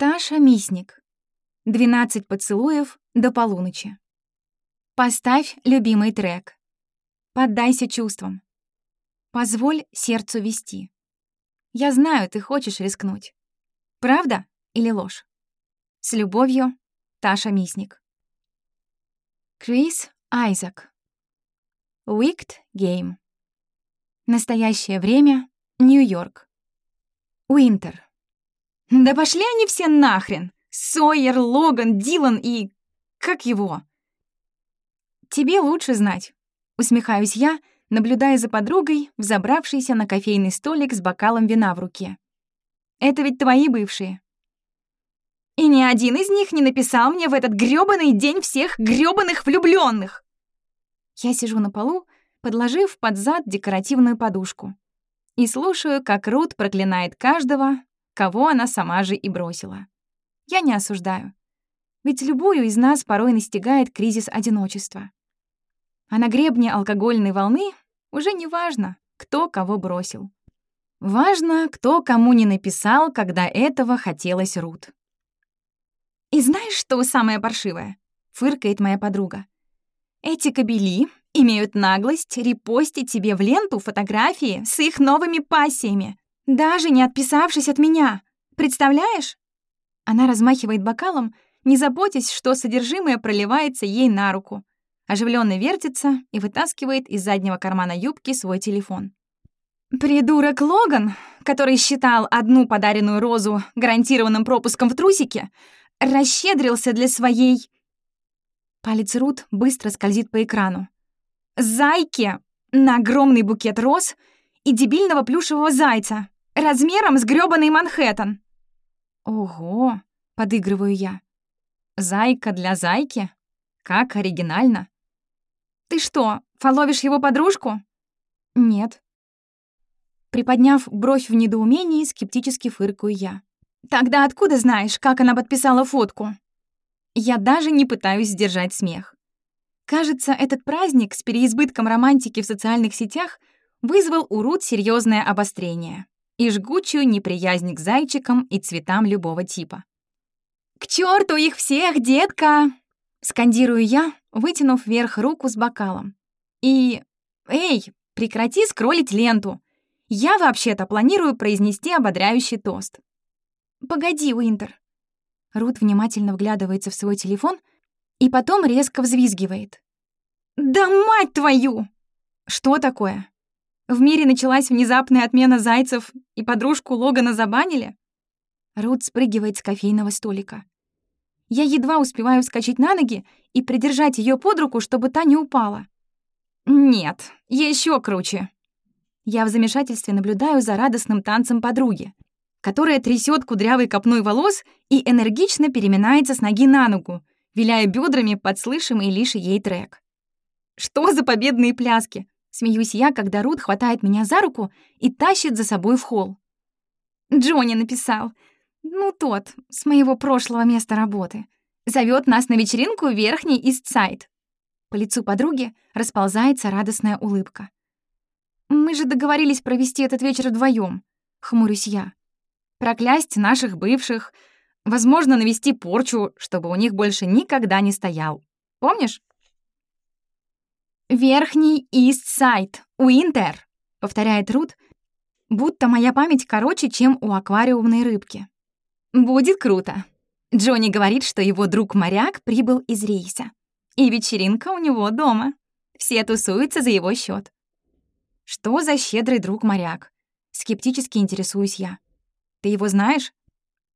Таша Мисник. 12 поцелуев до полуночи. Поставь любимый трек. Поддайся чувствам. Позволь сердцу вести. Я знаю, ты хочешь рискнуть. Правда или ложь? С любовью, Таша Мисник. Крис Айзек. Wicked Game. Настоящее время. Нью-Йорк. Уинтер. Да пошли они все нахрен! Сойер, Логан, Дилан и... Как его? Тебе лучше знать. Усмехаюсь я, наблюдая за подругой, взобравшейся на кофейный столик с бокалом вина в руке. Это ведь твои бывшие. И ни один из них не написал мне в этот грёбаный день всех грёбаных влюблённых. Я сижу на полу, подложив под зад декоративную подушку, и слушаю, как Рут проклинает каждого, кого она сама же и бросила. Я не осуждаю. Ведь любую из нас порой настигает кризис одиночества. А на гребне алкогольной волны уже не важно, кто кого бросил. Важно, кто кому не написал, когда этого хотелось Рут. «И знаешь, что самое паршивое?» — фыркает моя подруга. «Эти кобели имеют наглость репостить тебе в ленту фотографии с их новыми пассиями, даже не отписавшись от меня. Представляешь?» Она размахивает бокалом, не заботясь, что содержимое проливается ей на руку. Оживленно вертится и вытаскивает из заднего кармана юбки свой телефон. Придурок Логан, который считал одну подаренную розу гарантированным пропуском в трусике, расщедрился для своей... Палец Рут быстро скользит по экрану. Зайки на огромный букет роз и дебильного плюшевого зайца размером с грёбаный Манхэттен. Ого, подыгрываю я. Зайка для зайки? Как оригинально. Ты что, фоловишь его подружку? Нет. Приподняв бровь в недоумении, скептически фыркаю я. Тогда откуда знаешь, как она подписала фотку? Я даже не пытаюсь сдержать смех. Кажется, этот праздник с переизбытком романтики в социальных сетях вызвал у Рут серьезное обострение и жгучую неприязнь к зайчикам и цветам любого типа. «К черту их всех, детка!» — скандирую я, вытянув вверх руку с бокалом. «И... Эй, прекрати скроллить ленту! Я вообще-то планирую произнести ободряющий тост». «Погоди, Уинтер». Рут внимательно вглядывается в свой телефон и потом резко взвизгивает. «Да мать твою!» «Что такое?» В мире началась внезапная отмена зайцев, и подружку Логана забанили? Рут спрыгивает с кофейного столика. Я едва успеваю вскочить на ноги и придержать ее под руку, чтобы та не упала. Нет, еще круче. Я в замешательстве наблюдаю за радостным танцем подруги, которая трясет кудрявой копной волос и энергично переминается с ноги на ногу, виляя бедрами под слышимый лишь ей трек. Что за победные пляски? Смеюсь я, когда Рут хватает меня за руку и тащит за собой в холл. Джонни написал. Ну, тот, с моего прошлого места работы. Зовет нас на вечеринку верхний Истсайд. По лицу подруги расползается радостная улыбка. «Мы же договорились провести этот вечер вдвоем, хмурюсь я. «Проклясть наших бывших, возможно, навести порчу, чтобы у них больше никогда не стоял. Помнишь?» «Верхний Ист-Сайд, Уинтер», — повторяет Рут, будто моя память короче, чем у аквариумной рыбки. «Будет круто». Джонни говорит, что его друг-моряк прибыл из рейса. И вечеринка у него дома. Все тусуются за его счет. «Что за щедрый друг-моряк?» Скептически интересуюсь я. «Ты его знаешь?»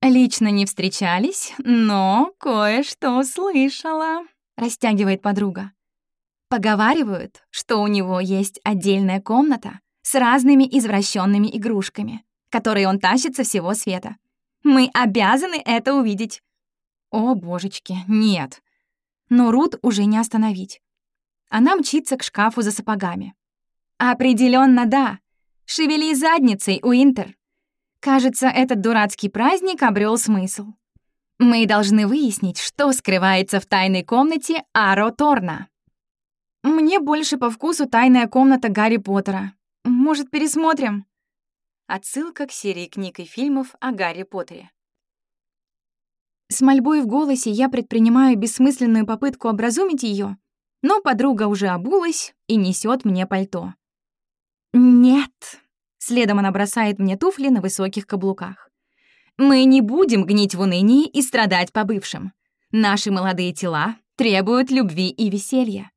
«Лично не встречались, но кое-что слышала», — растягивает подруга. Поговаривают, что у него есть отдельная комната с разными извращенными игрушками, которые он тащит со всего света. Мы обязаны это увидеть. О, божечки, нет. Но Рут уже не остановить. Она мчится к шкафу за сапогами. Определенно, да. Шевели задницей, Уинтер. Кажется, этот дурацкий праздник обрел смысл. Мы должны выяснить, что скрывается в тайной комнате Аро Торна. Мне больше по вкусу «Тайная комната Гарри Поттера». Может, пересмотрим?» Отсылка к серии книг и фильмов о Гарри Поттере. С мольбой в голосе я предпринимаю бессмысленную попытку образумить ее, но подруга уже обулась и несет мне пальто. «Нет», — следом она бросает мне туфли на высоких каблуках. «Мы не будем гнить в унынии и страдать по бывшим. Наши молодые тела требуют любви и веселья».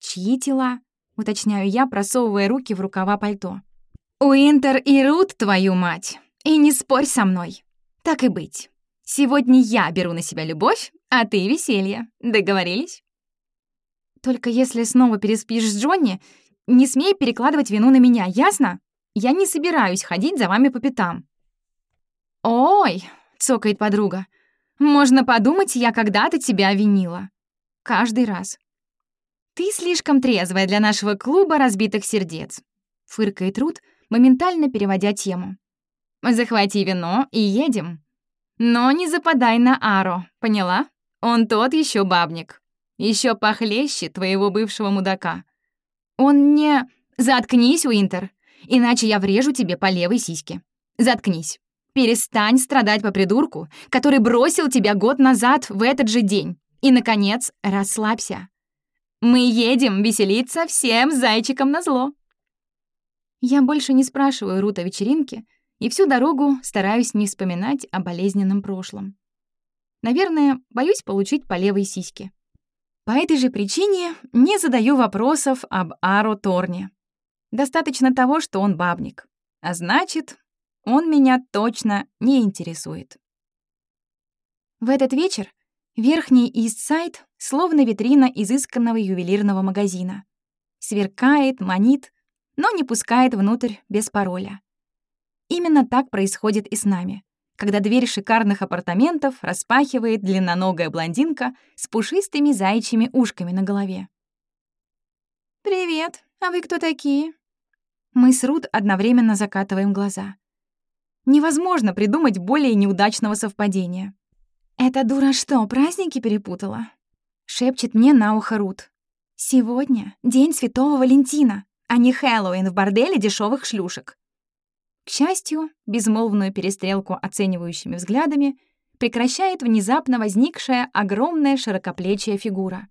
«Чьи тела?» — уточняю я, просовывая руки в рукава пальто. «Уинтер и Рут, твою мать! И не спорь со мной. Так и быть. Сегодня я беру на себя любовь, а ты — веселье. Договорились?» «Только если снова переспишь с Джонни, не смей перекладывать вину на меня, ясно? Я не собираюсь ходить за вами по пятам». «Ой!» — цокает подруга. «Можно подумать, я когда-то тебя винила. Каждый раз. «Ты слишком трезвая для нашего клуба разбитых сердец», — фыркает Рут, моментально переводя тему. «Захвати вино и едем. Но не западай на Аро, поняла? Он тот еще бабник. Еще похлеще твоего бывшего мудака. Он не... Заткнись, Уинтер, иначе я врежу тебе по левой сиське. Заткнись. Перестань страдать по придурку, который бросил тебя год назад в этот же день. И, наконец, расслабься. Мы едем веселиться всем зайчикам на зло. Я больше не спрашиваю Рут о вечеринке и всю дорогу стараюсь не вспоминать о болезненном прошлом. Наверное, боюсь получить по левой сиське. По этой же причине не задаю вопросов об Аро Торне. Достаточно того, что он бабник. А значит, он меня точно не интересует. В этот вечер Верхний Ист-Сайд словно витрина изысканного ювелирного магазина. Сверкает, манит, но не пускает внутрь без пароля. Именно так происходит и с нами, когда дверь шикарных апартаментов распахивает длинноногая блондинка с пушистыми заячьими ушками на голове. «Привет, а вы кто такие?» Мы с Рут одновременно закатываем глаза. Невозможно придумать более неудачного совпадения. «Эта дура что, праздники перепутала?» — шепчет мне на ухо Рут. «Сегодня день Святого Валентина, а не Хэллоуин в борделе дешевых шлюшек». К счастью, безмолвную перестрелку оценивающими взглядами прекращает внезапно возникшая огромная широкоплечья фигура.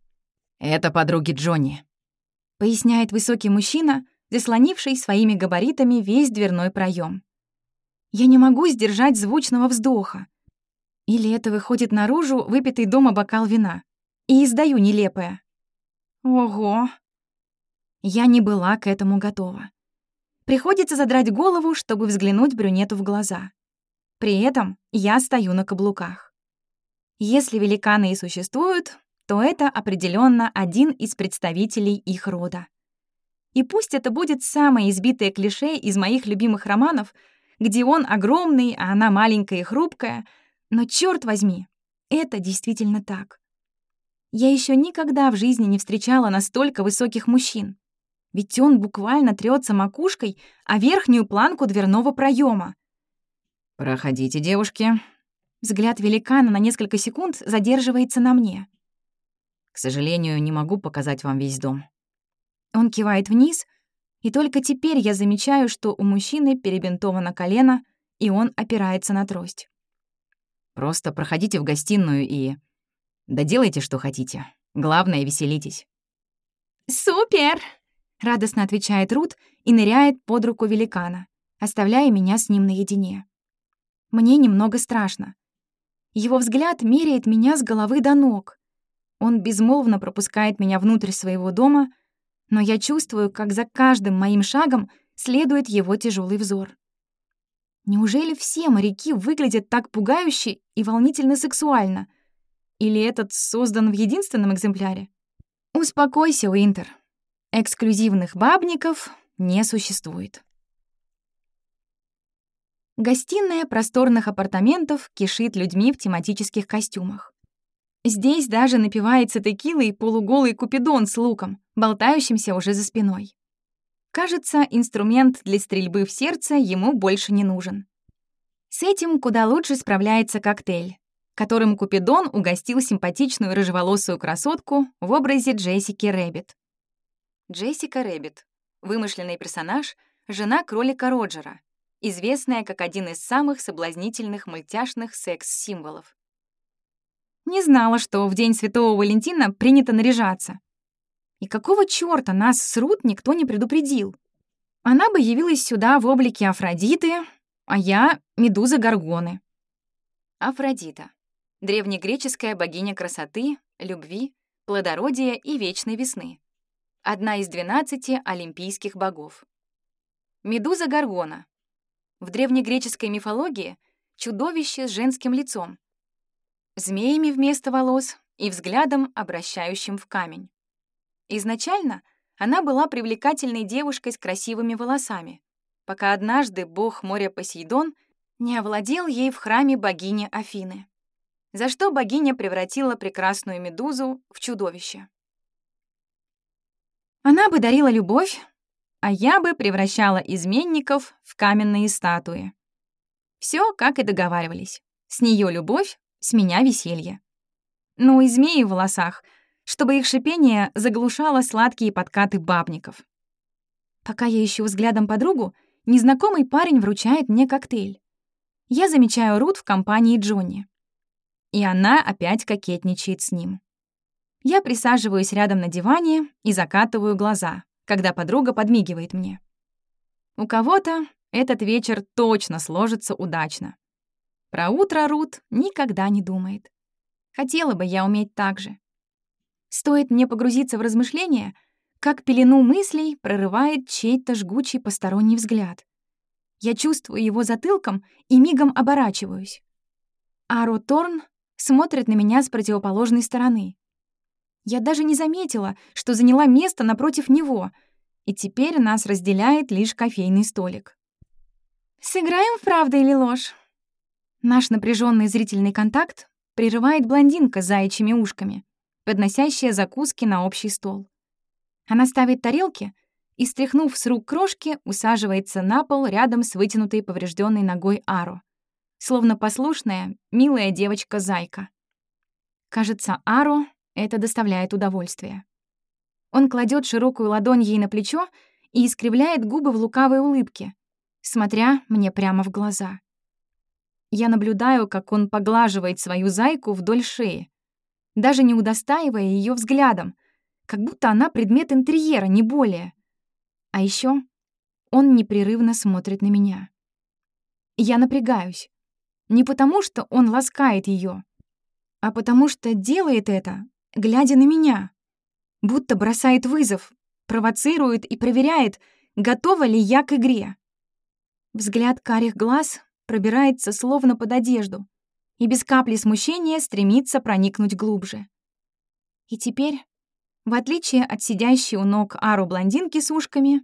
«Это подруги Джонни», — поясняет высокий мужчина, заслонивший своими габаритами весь дверной проем. Я не могу сдержать звучного вздоха. Или это выходит наружу выпитый дома бокал вина. И издаю нелепое. Ого! Я не была к этому готова. Приходится задрать голову, чтобы взглянуть брюнету в глаза. При этом я стою на каблуках. Если великаны и существуют, то это определенно один из представителей их рода. И пусть это будет самое избитое клише из моих любимых романов, где он огромный, а она маленькая и хрупкая — но черт возьми, это действительно так. Я еще никогда в жизни не встречала настолько высоких мужчин. Ведь он буквально трется макушкой о верхнюю планку дверного проема. «Проходите, девушки». Взгляд великана на несколько секунд задерживается на мне. «К сожалению, не могу показать вам весь дом». Он кивает вниз, и только теперь я замечаю, что у мужчины перебинтовано колено, и он опирается на трость. Просто проходите в гостиную и... Да делайте, что хотите. Главное, веселитесь». «Супер!» — радостно отвечает Рут и ныряет под руку великана, оставляя меня с ним наедине. Мне немного страшно. Его взгляд меряет меня с головы до ног. Он безмолвно пропускает меня внутрь своего дома, но я чувствую, как за каждым моим шагом следует его тяжелый взор. Неужели все моряки выглядят так пугающе и волнительно сексуально? Или этот создан в единственном экземпляре? Успокойся, Уинтер. Эксклюзивных бабников не существует. Гостиная просторных апартаментов кишит людьми в тематических костюмах. Здесь даже напивается текила и полуголый купидон с луком, болтающимся уже за спиной. Кажется, инструмент для стрельбы в сердце ему больше не нужен. С этим куда лучше справляется коктейль, которым Купидон угостил симпатичную рыжеволосую красотку в образе Джессики Рэббит. Джессика Рэббит — вымышленный персонаж, жена кролика Роджера, известная как один из самых соблазнительных мультяшных секс-символов. Не знала, что в день Святого Валентина принято наряжаться. И какого чёрта нас с Рут никто не предупредил? Она бы явилась сюда в облике Афродиты, а я — Медуза Горгоны. Афродита. Древнегреческая богиня красоты, любви, плодородия и вечной весны. Одна из двенадцати олимпийских богов. Медуза Горгона. В древнегреческой мифологии — чудовище с женским лицом, змеями вместо волос и взглядом, обращающим в камень. Изначально она была привлекательной девушкой с красивыми волосами, пока однажды бог моря Посейдон не овладел ей в храме богини Афины, за что богиня превратила прекрасную медузу в чудовище. Она бы дарила любовь, а я бы превращала изменников в каменные статуи. Все, как и договаривались. С нее любовь, с меня веселье. Ну и змеи в волосах, чтобы их шипение заглушало сладкие подкаты бабников. Пока я ищу взглядом подругу, незнакомый парень вручает мне коктейль. Я замечаю Рут в компании Джонни. И она опять кокетничает с ним. Я присаживаюсь рядом на диване и закатываю глаза, когда подруга подмигивает мне. У кого-то этот вечер точно сложится удачно. Про утро Рут никогда не думает. Хотела бы я уметь так же. Стоит мне погрузиться в размышления, как пелену мыслей прорывает чей-то жгучий посторонний взгляд. Я чувствую его затылком и мигом оборачиваюсь. Аро Торн смотрит на меня с противоположной стороны. Я даже не заметила, что заняла место напротив него, и теперь нас разделяет лишь кофейный столик. «Сыграем в правду или ложь?» Наш напряженный зрительный контакт прерывает блондинка с заячьими ушками, подносящая закуски на общий стол. Она ставит тарелки и, стряхнув с рук крошки, усаживается на пол рядом с вытянутой поврежденной ногой Ару, словно послушная, милая девочка-зайка. Кажется, Ару это доставляет удовольствие. Он кладет широкую ладонь ей на плечо и искривляет губы в лукавой улыбке, смотря мне прямо в глаза. Я наблюдаю, как он поглаживает свою зайку вдоль шеи, даже не удостаивая ее взглядом, как будто она предмет интерьера, не более. А еще он непрерывно смотрит на меня. Я напрягаюсь. Не потому, что он ласкает ее, а потому что делает это, глядя на меня. Будто бросает вызов, провоцирует и проверяет, готова ли я к игре. Взгляд карих глаз пробирается словно под одежду и без капли смущения стремится проникнуть глубже. И теперь, в отличие от сидящей у ног Ару блондинки с ушками,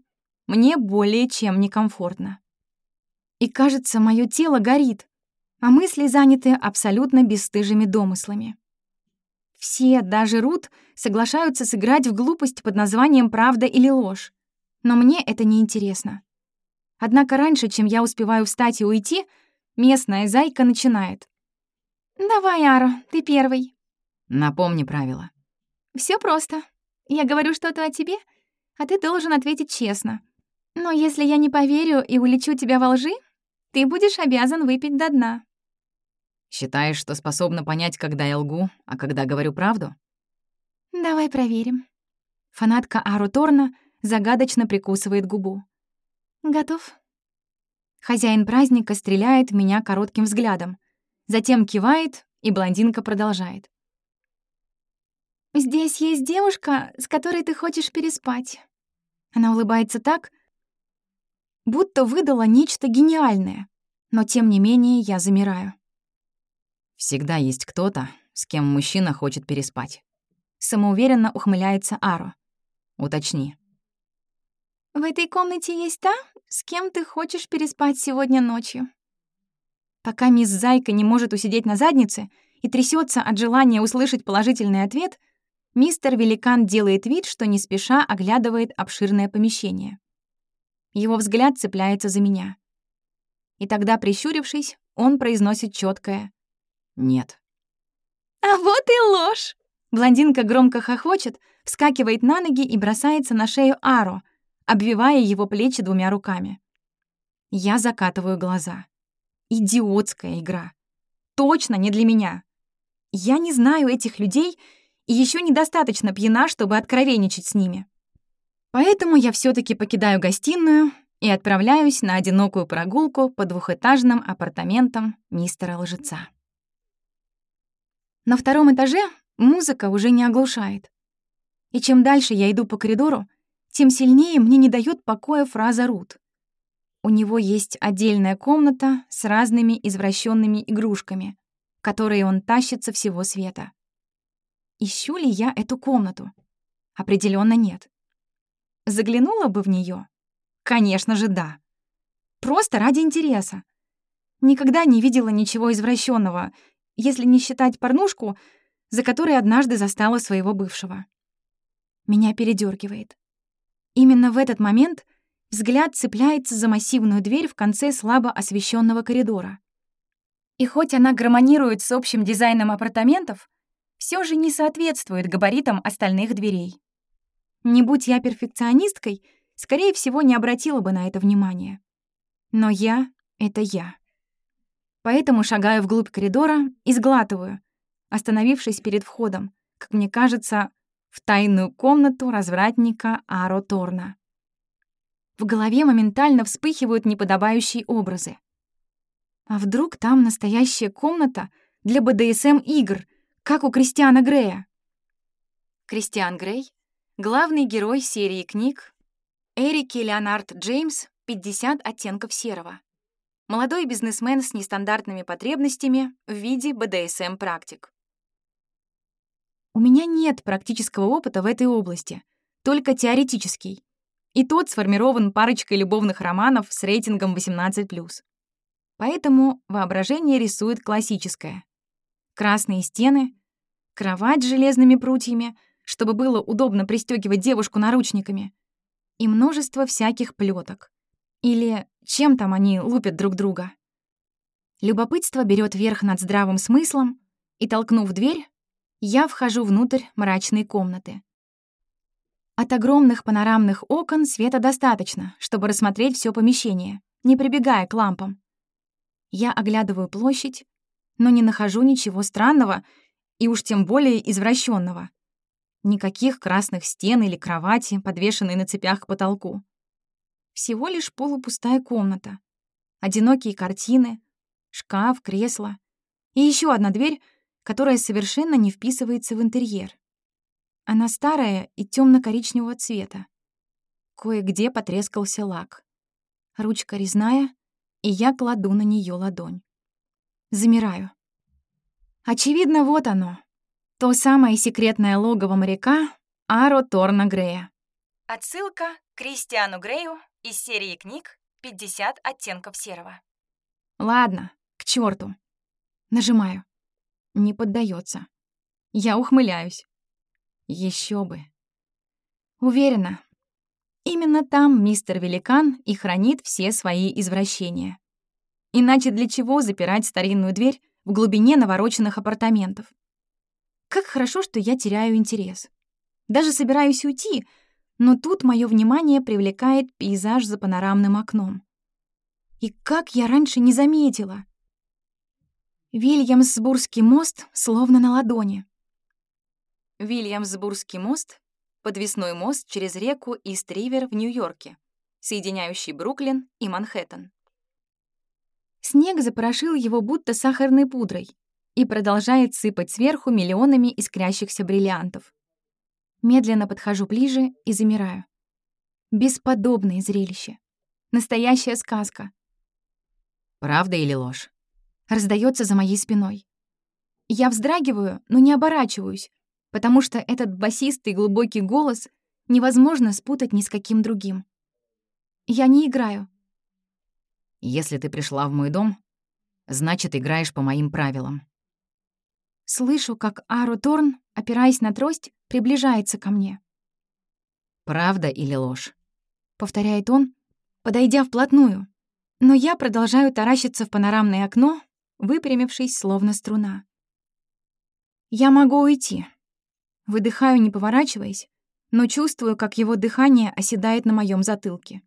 мне более чем некомфортно. И кажется, мое тело горит, а мысли заняты абсолютно бесстыжими домыслами. Все, даже Рут, соглашаются сыграть в глупость под названием «Правда или ложь», но мне это не интересно. Однако раньше, чем я успеваю встать и уйти, местная зайка начинает. «Давай, Аро, ты первый». Напомни правила. Все просто. Я говорю что-то о тебе, а ты должен ответить честно. Но если я не поверю и улечу тебя во лжи, ты будешь обязан выпить до дна». Считаешь, что способна понять, когда я лгу, а когда говорю правду? Давай проверим. Фанатка Ару Торна загадочно прикусывает губу. Готов? Хозяин праздника стреляет в меня коротким взглядом, затем кивает, и блондинка продолжает. «Здесь есть девушка, с которой ты хочешь переспать». Она улыбается так, будто выдала нечто гениальное, но тем не менее я замираю. «Всегда есть кто-то, с кем мужчина хочет переспать». Самоуверенно ухмыляется Аро. «Уточни». «В этой комнате есть та, с кем ты хочешь переспать сегодня ночью?» Пока мисс Зайка не может усидеть на заднице и трясется от желания услышать положительный ответ, мистер Великан делает вид, что не спеша оглядывает обширное помещение. Его взгляд цепляется за меня. И тогда, прищурившись, он произносит четкое «Нет». «А вот и ложь!» Блондинка громко хохочет, вскакивает на ноги и бросается на шею Аро — обвивая его плечи двумя руками. Я закатываю глаза. Идиотская игра. Точно не для меня. Я не знаю этих людей и еще недостаточно пьяна, чтобы откровенничать с ними. Поэтому я все таки покидаю гостиную и отправляюсь на одинокую прогулку по двухэтажным апартаментам мистера Лжеца. На втором этаже музыка уже не оглушает. И чем дальше я иду по коридору, тем сильнее мне не дает покоя фраза Рут. У него есть отдельная комната с разными извращенными игрушками, которые он тащит со всего света. Ищу ли я эту комнату? Определенно нет. Заглянула бы в нее? Конечно же, да. Просто ради интереса. Никогда не видела ничего извращенного, если не считать порнушку, за которой однажды застала своего бывшего. Меня передергивает. Именно в этот момент взгляд цепляется за массивную дверь в конце слабо освещенного коридора. И хоть она гармонирует с общим дизайном апартаментов, все же не соответствует габаритам остальных дверей. Не будь я перфекционисткой, скорее всего, не обратила бы на это внимания. Но я — это я. Поэтому шагаю вглубь коридора и сглатываю, остановившись перед входом, как мне кажется, в тайную комнату развратника Аро Торна. В голове моментально вспыхивают неподобающие образы. А вдруг там настоящая комната для БДСМ-игр, как у Кристиана Грея? Кристиан Грей — главный герой серии книг Эрики Леонард Джеймс «50 оттенков серого». Молодой бизнесмен с нестандартными потребностями в виде БДСМ-практик. У меня нет практического опыта в этой области, только теоретический. И тот сформирован парочкой любовных романов с рейтингом 18+. Поэтому воображение рисует классическое. Красные стены, кровать с железными прутьями, чтобы было удобно пристегивать девушку наручниками, и множество всяких плеток. Или чем там они лупят друг друга? Любопытство берет верх над здравым смыслом, и, толкнув дверь, я вхожу внутрь мрачной комнаты. От огромных панорамных окон света достаточно, чтобы рассмотреть все помещение, не прибегая к лампам. Я оглядываю площадь, но не нахожу ничего странного и уж тем более извращенного. Никаких красных стен или кровати, подвешенной на цепях к потолку. Всего лишь полупустая комната. Одинокие картины, шкаф, кресло. И еще одна дверь, которая совершенно не вписывается в интерьер. Она старая и темно коричневого цвета. Кое-где потрескался лак. Ручка резная, и я кладу на нее ладонь. Замираю. Очевидно, вот оно. То самое секретное логово моряка Аро Торна Грея. Отсылка к Кристиану Грею из серии книг «50 оттенков серого». Ладно, к черту. Нажимаю. Не поддается. Я ухмыляюсь. Еще бы. Уверена, именно там мистер Великан и хранит все свои извращения. Иначе для чего запирать старинную дверь в глубине навороченных апартаментов? Как хорошо, что я теряю интерес. Даже собираюсь уйти — но тут мое внимание привлекает пейзаж за панорамным окном. И как я раньше не заметила! Вильямсбургский мост словно на ладони. Вильямсбургский мост — подвесной мост через реку Ист-Ривер в Нью-Йорке, соединяющий Бруклин и Манхэттен. Снег запорошил его будто сахарной пудрой и продолжает сыпать сверху миллионами искрящихся бриллиантов. Медленно подхожу ближе и замираю. Бесподобное зрелище. Настоящая сказка. Правда или ложь? Раздается за моей спиной. Я вздрагиваю, но не оборачиваюсь, потому что этот басистый глубокий голос невозможно спутать ни с каким другим. Я не играю. Если ты пришла в мой дом, значит, играешь по моим правилам. Слышу, как Ару Торн, опираясь на трость, приближается ко мне. «Правда или ложь?» — повторяет он, подойдя вплотную. Но я продолжаю таращиться в панорамное окно, выпрямившись, словно струна. Я могу уйти. Выдыхаю, не поворачиваясь, но чувствую, как его дыхание оседает на моем затылке.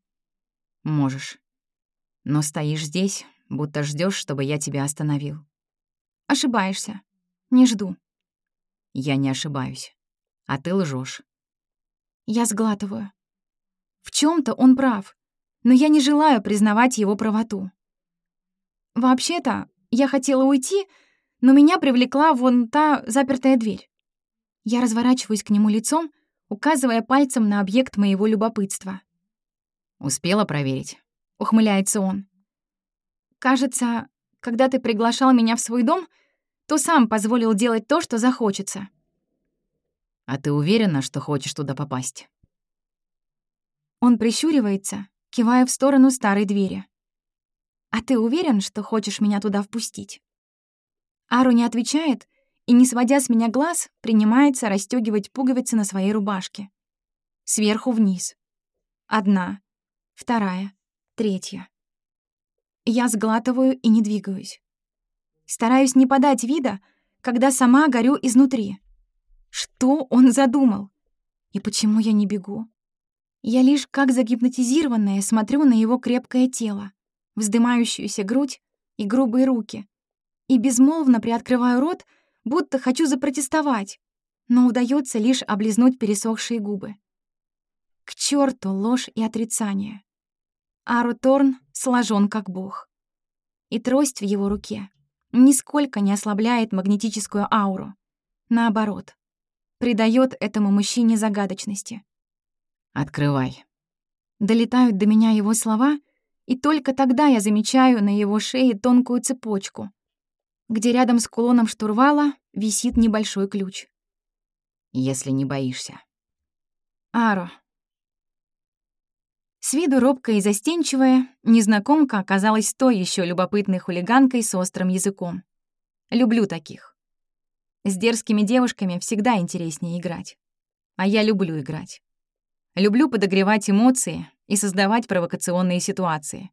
Можешь. Но стоишь здесь, будто ждешь, чтобы я тебя остановил. Ошибаешься. Не жду. Я не ошибаюсь. А ты лжешь. Я сглатываю. В чем то он прав, но я не желаю признавать его правоту. Вообще-то, я хотела уйти, но меня привлекла вон та запертая дверь. Я разворачиваюсь к нему лицом, указывая пальцем на объект моего любопытства. «Успела проверить?» — ухмыляется он. «Кажется, когда ты приглашал меня в свой дом, то сам позволил делать то, что захочется». «А ты уверена, что хочешь туда попасть?» Он прищуривается, кивая в сторону старой двери. «А ты уверен, что хочешь меня туда впустить?» Ару не отвечает и, не сводя с меня глаз, принимается расстёгивать пуговицы на своей рубашке. Сверху вниз. Одна, вторая, третья. Я сглатываю и не двигаюсь. Стараюсь не подать вида, когда сама горю изнутри. Что он задумал? И почему я не бегу? Я лишь как загипнотизированная смотрю на его крепкое тело, вздымающуюся грудь и грубые руки, и безмолвно приоткрываю рот, будто хочу запротестовать, но удается лишь облизнуть пересохшие губы. К черту ложь и отрицание. Ару Торн сложен как бог. И трость в его руке нисколько не ослабляет магнетическую ауру. Наоборот, придает этому мужчине загадочности. «Открывай». Долетают до меня его слова, и только тогда я замечаю на его шее тонкую цепочку, где рядом с кулоном штурвала висит небольшой ключ. «Если не боишься». Аро. С виду робкая и застенчивая, незнакомка оказалась той еще любопытной хулиганкой с острым языком. Люблю таких. С дерзкими девушками всегда интереснее играть. А я люблю играть. Люблю подогревать эмоции и создавать провокационные ситуации.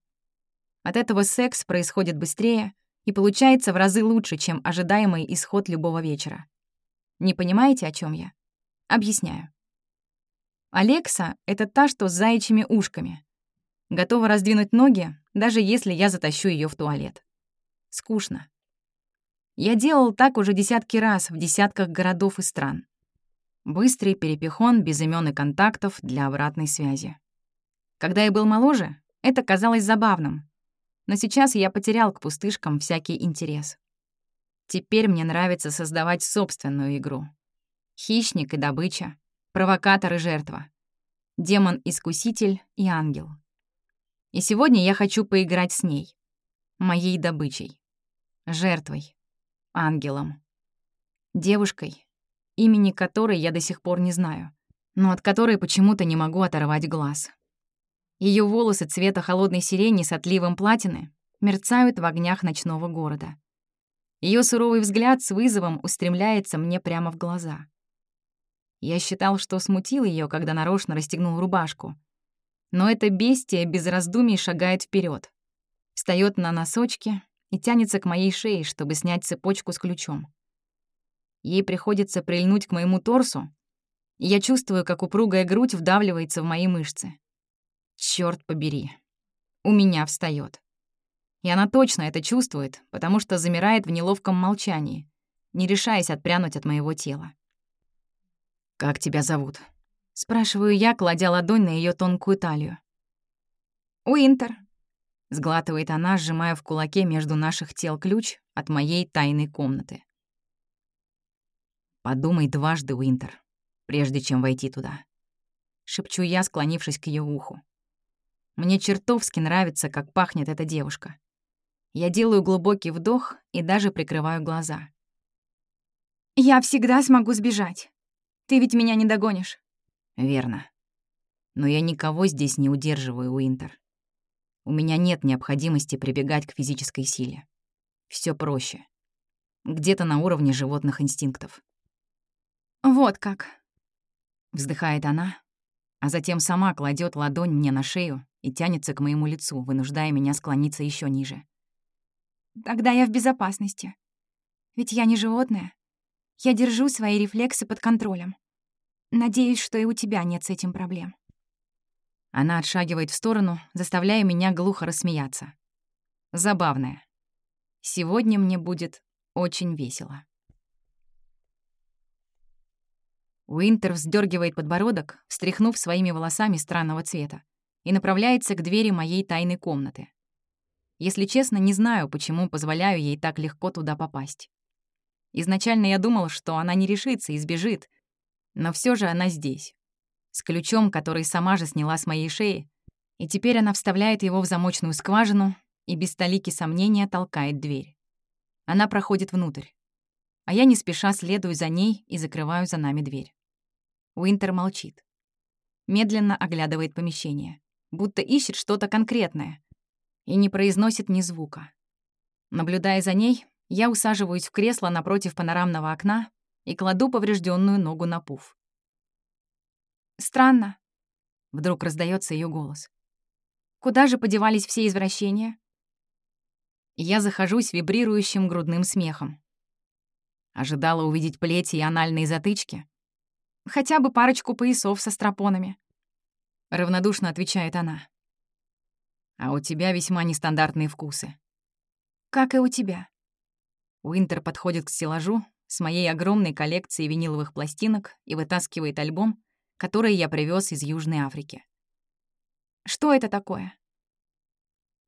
От этого секс происходит быстрее и получается в разы лучше, чем ожидаемый исход любого вечера. Не понимаете, о чем я? Объясняю. Алекса — это та, что с заячьими ушками. Готова раздвинуть ноги, даже если я затащу ее в туалет. Скучно. Я делал так уже десятки раз в десятках городов и стран. Быстрый перепихон без имен и контактов для обратной связи. Когда я был моложе, это казалось забавным. Но сейчас я потерял к пустышкам всякий интерес. Теперь мне нравится создавать собственную игру. Хищник и добыча, провокатор и жертва, демон-искуситель и ангел. И сегодня я хочу поиграть с ней, моей добычей, жертвой, ангелом, девушкой, имени которой я до сих пор не знаю, но от которой почему-то не могу оторвать глаз. Ее волосы цвета холодной сирени с отливом платины мерцают в огнях ночного города. Ее суровый взгляд с вызовом устремляется мне прямо в глаза. Я считал, что смутил ее, когда нарочно расстегнул рубашку. Но это бестия без раздумий шагает вперед, встает на носочки и тянется к моей шее, чтобы снять цепочку с ключом. Ей приходится прильнуть к моему торсу, и я чувствую, как упругая грудь вдавливается в мои мышцы. Черт побери. У меня встает. И она точно это чувствует, потому что замирает в неловком молчании, не решаясь отпрянуть от моего тела. «Как тебя зовут?» — спрашиваю я, кладя ладонь на ее тонкую талию. «Уинтер», — сглатывает она, сжимая в кулаке между наших тел ключ от моей тайной комнаты. Подумай дважды, Уинтер, прежде чем войти туда. Шепчу я, склонившись к ее уху. Мне чертовски нравится, как пахнет эта девушка. Я делаю глубокий вдох и даже прикрываю глаза. «Я всегда смогу сбежать. Ты ведь меня не догонишь». «Верно. Но я никого здесь не удерживаю, Уинтер. У меня нет необходимости прибегать к физической силе. Все проще. Где-то на уровне животных инстинктов. «Вот как», — вздыхает она, а затем сама кладет ладонь мне на шею и тянется к моему лицу, вынуждая меня склониться еще ниже. «Тогда я в безопасности. Ведь я не животное. Я держу свои рефлексы под контролем. Надеюсь, что и у тебя нет с этим проблем». Она отшагивает в сторону, заставляя меня глухо рассмеяться. Забавная. Сегодня мне будет очень весело. Уинтер вздергивает подбородок, встряхнув своими волосами странного цвета, и направляется к двери моей тайной комнаты. Если честно, не знаю, почему позволяю ей так легко туда попасть. Изначально я думал, что она не решится и сбежит, но все же она здесь. С ключом, который сама же сняла с моей шеи, и теперь она вставляет его в замочную скважину и без столики сомнения толкает дверь. Она проходит внутрь. А я не спеша следую за ней и закрываю за нами дверь. Уинтер молчит. Медленно оглядывает помещение, будто ищет что-то конкретное, и не произносит ни звука. Наблюдая за ней, я усаживаюсь в кресло напротив панорамного окна и кладу поврежденную ногу на пуф. «Странно», — вдруг раздается ее голос. «Куда же подевались все извращения?» Я захожусь вибрирующим грудным смехом. Ожидала увидеть плети и анальные затычки. Хотя бы парочку поясов со стропонами. Равнодушно отвечает она. А у тебя весьма нестандартные вкусы. Как и у тебя. Уинтер подходит к стеллажу с моей огромной коллекцией виниловых пластинок и вытаскивает альбом, который я привез из Южной Африки. Что это такое?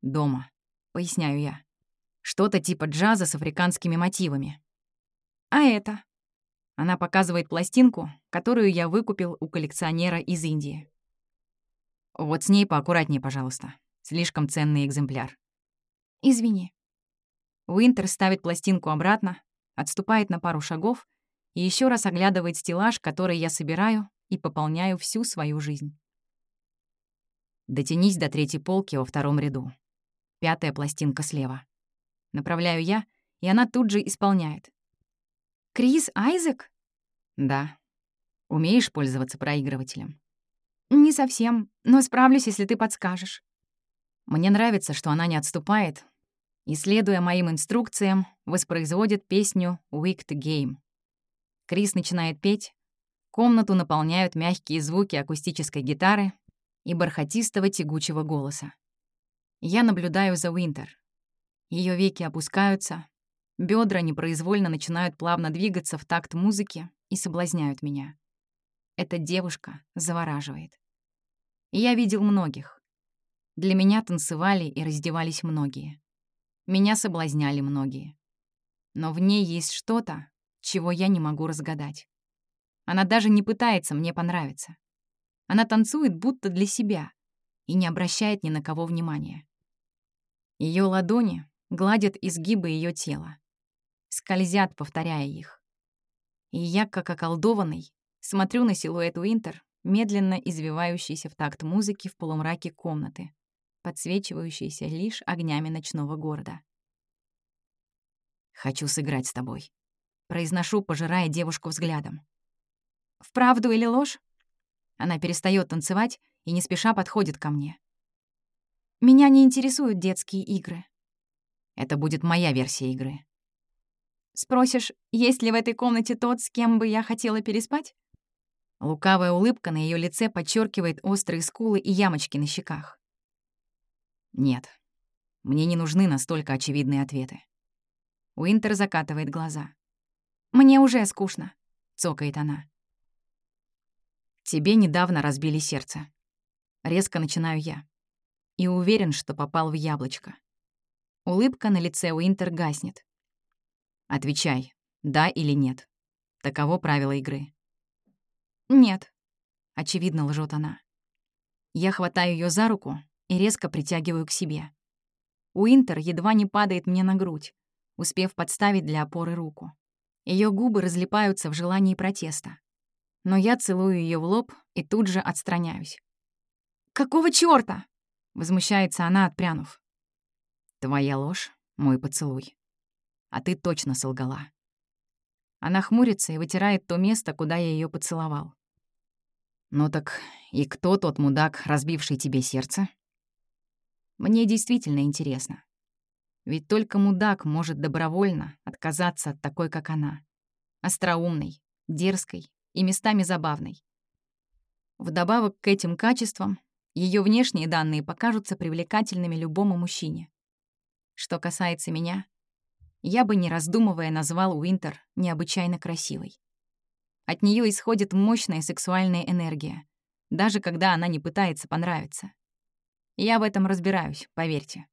Дома, поясняю я. Что-то типа джаза с африканскими мотивами. А это? Она показывает пластинку, которую я выкупил у коллекционера из Индии. Вот с ней поаккуратнее, пожалуйста. Слишком ценный экземпляр. Извини. Уинтер ставит пластинку обратно, отступает на пару шагов и еще раз оглядывает стеллаж, который я собираю и пополняю всю свою жизнь. Дотянись до третьей полки во втором ряду. Пятая пластинка слева. Направляю я, и она тут же исполняет. Крис Айзек? Да. Умеешь пользоваться проигрывателем? Не совсем, но справлюсь, если ты подскажешь. Мне нравится, что она не отступает и, следуя моим инструкциям, воспроизводит песню «Wicked Game». Крис начинает петь, комнату наполняют мягкие звуки акустической гитары и бархатистого тягучего голоса. Я наблюдаю за Уинтер. Ее веки опускаются, Бедра непроизвольно начинают плавно двигаться в такт музыки и соблазняют меня. Эта девушка завораживает. Я видел многих. Для меня танцевали и раздевались многие. Меня соблазняли многие. Но в ней есть что-то, чего я не могу разгадать. Она даже не пытается мне понравиться. Она танцует будто для себя и не обращает ни на кого внимания. Ее ладони гладят изгибы ее тела скользят, повторяя их. И я, как околдованный, смотрю на силуэт Уинтер, медленно извивающийся в такт музыки в полумраке комнаты, подсвечивающийся лишь огнями ночного города. «Хочу сыграть с тобой», — произношу, пожирая девушку взглядом. «Вправду или ложь?» Она перестает танцевать и не спеша подходит ко мне. «Меня не интересуют детские игры». Это будет моя версия игры. Спросишь, есть ли в этой комнате тот, с кем бы я хотела переспать? Лукавая улыбка на ее лице подчеркивает острые скулы и ямочки на щеках. Нет, мне не нужны настолько очевидные ответы. Уинтер закатывает глаза. «Мне уже скучно», — цокает она. «Тебе недавно разбили сердце». Резко начинаю я. И уверен, что попал в яблочко. Улыбка на лице Уинтер гаснет. Отвечай, да или нет. Таково правило игры. Нет. Очевидно, лжет она. Я хватаю ее за руку и резко притягиваю к себе. Уинтер едва не падает мне на грудь, успев подставить для опоры руку. Ее губы разлипаются в желании протеста. Но я целую ее в лоб и тут же отстраняюсь. «Какого чёрта?» — возмущается она, отпрянув. «Твоя ложь — мой поцелуй» а ты точно солгала». Она хмурится и вытирает то место, куда я ее поцеловал. «Ну так и кто тот мудак, разбивший тебе сердце?» Мне действительно интересно. Ведь только мудак может добровольно отказаться от такой, как она. Остроумной, дерзкой и местами забавной. Вдобавок к этим качествам, ее внешние данные покажутся привлекательными любому мужчине. Что касается меня, я бы, не раздумывая, назвал Уинтер необычайно красивой. От нее исходит мощная сексуальная энергия, даже когда она не пытается понравиться. Я в этом разбираюсь, поверьте.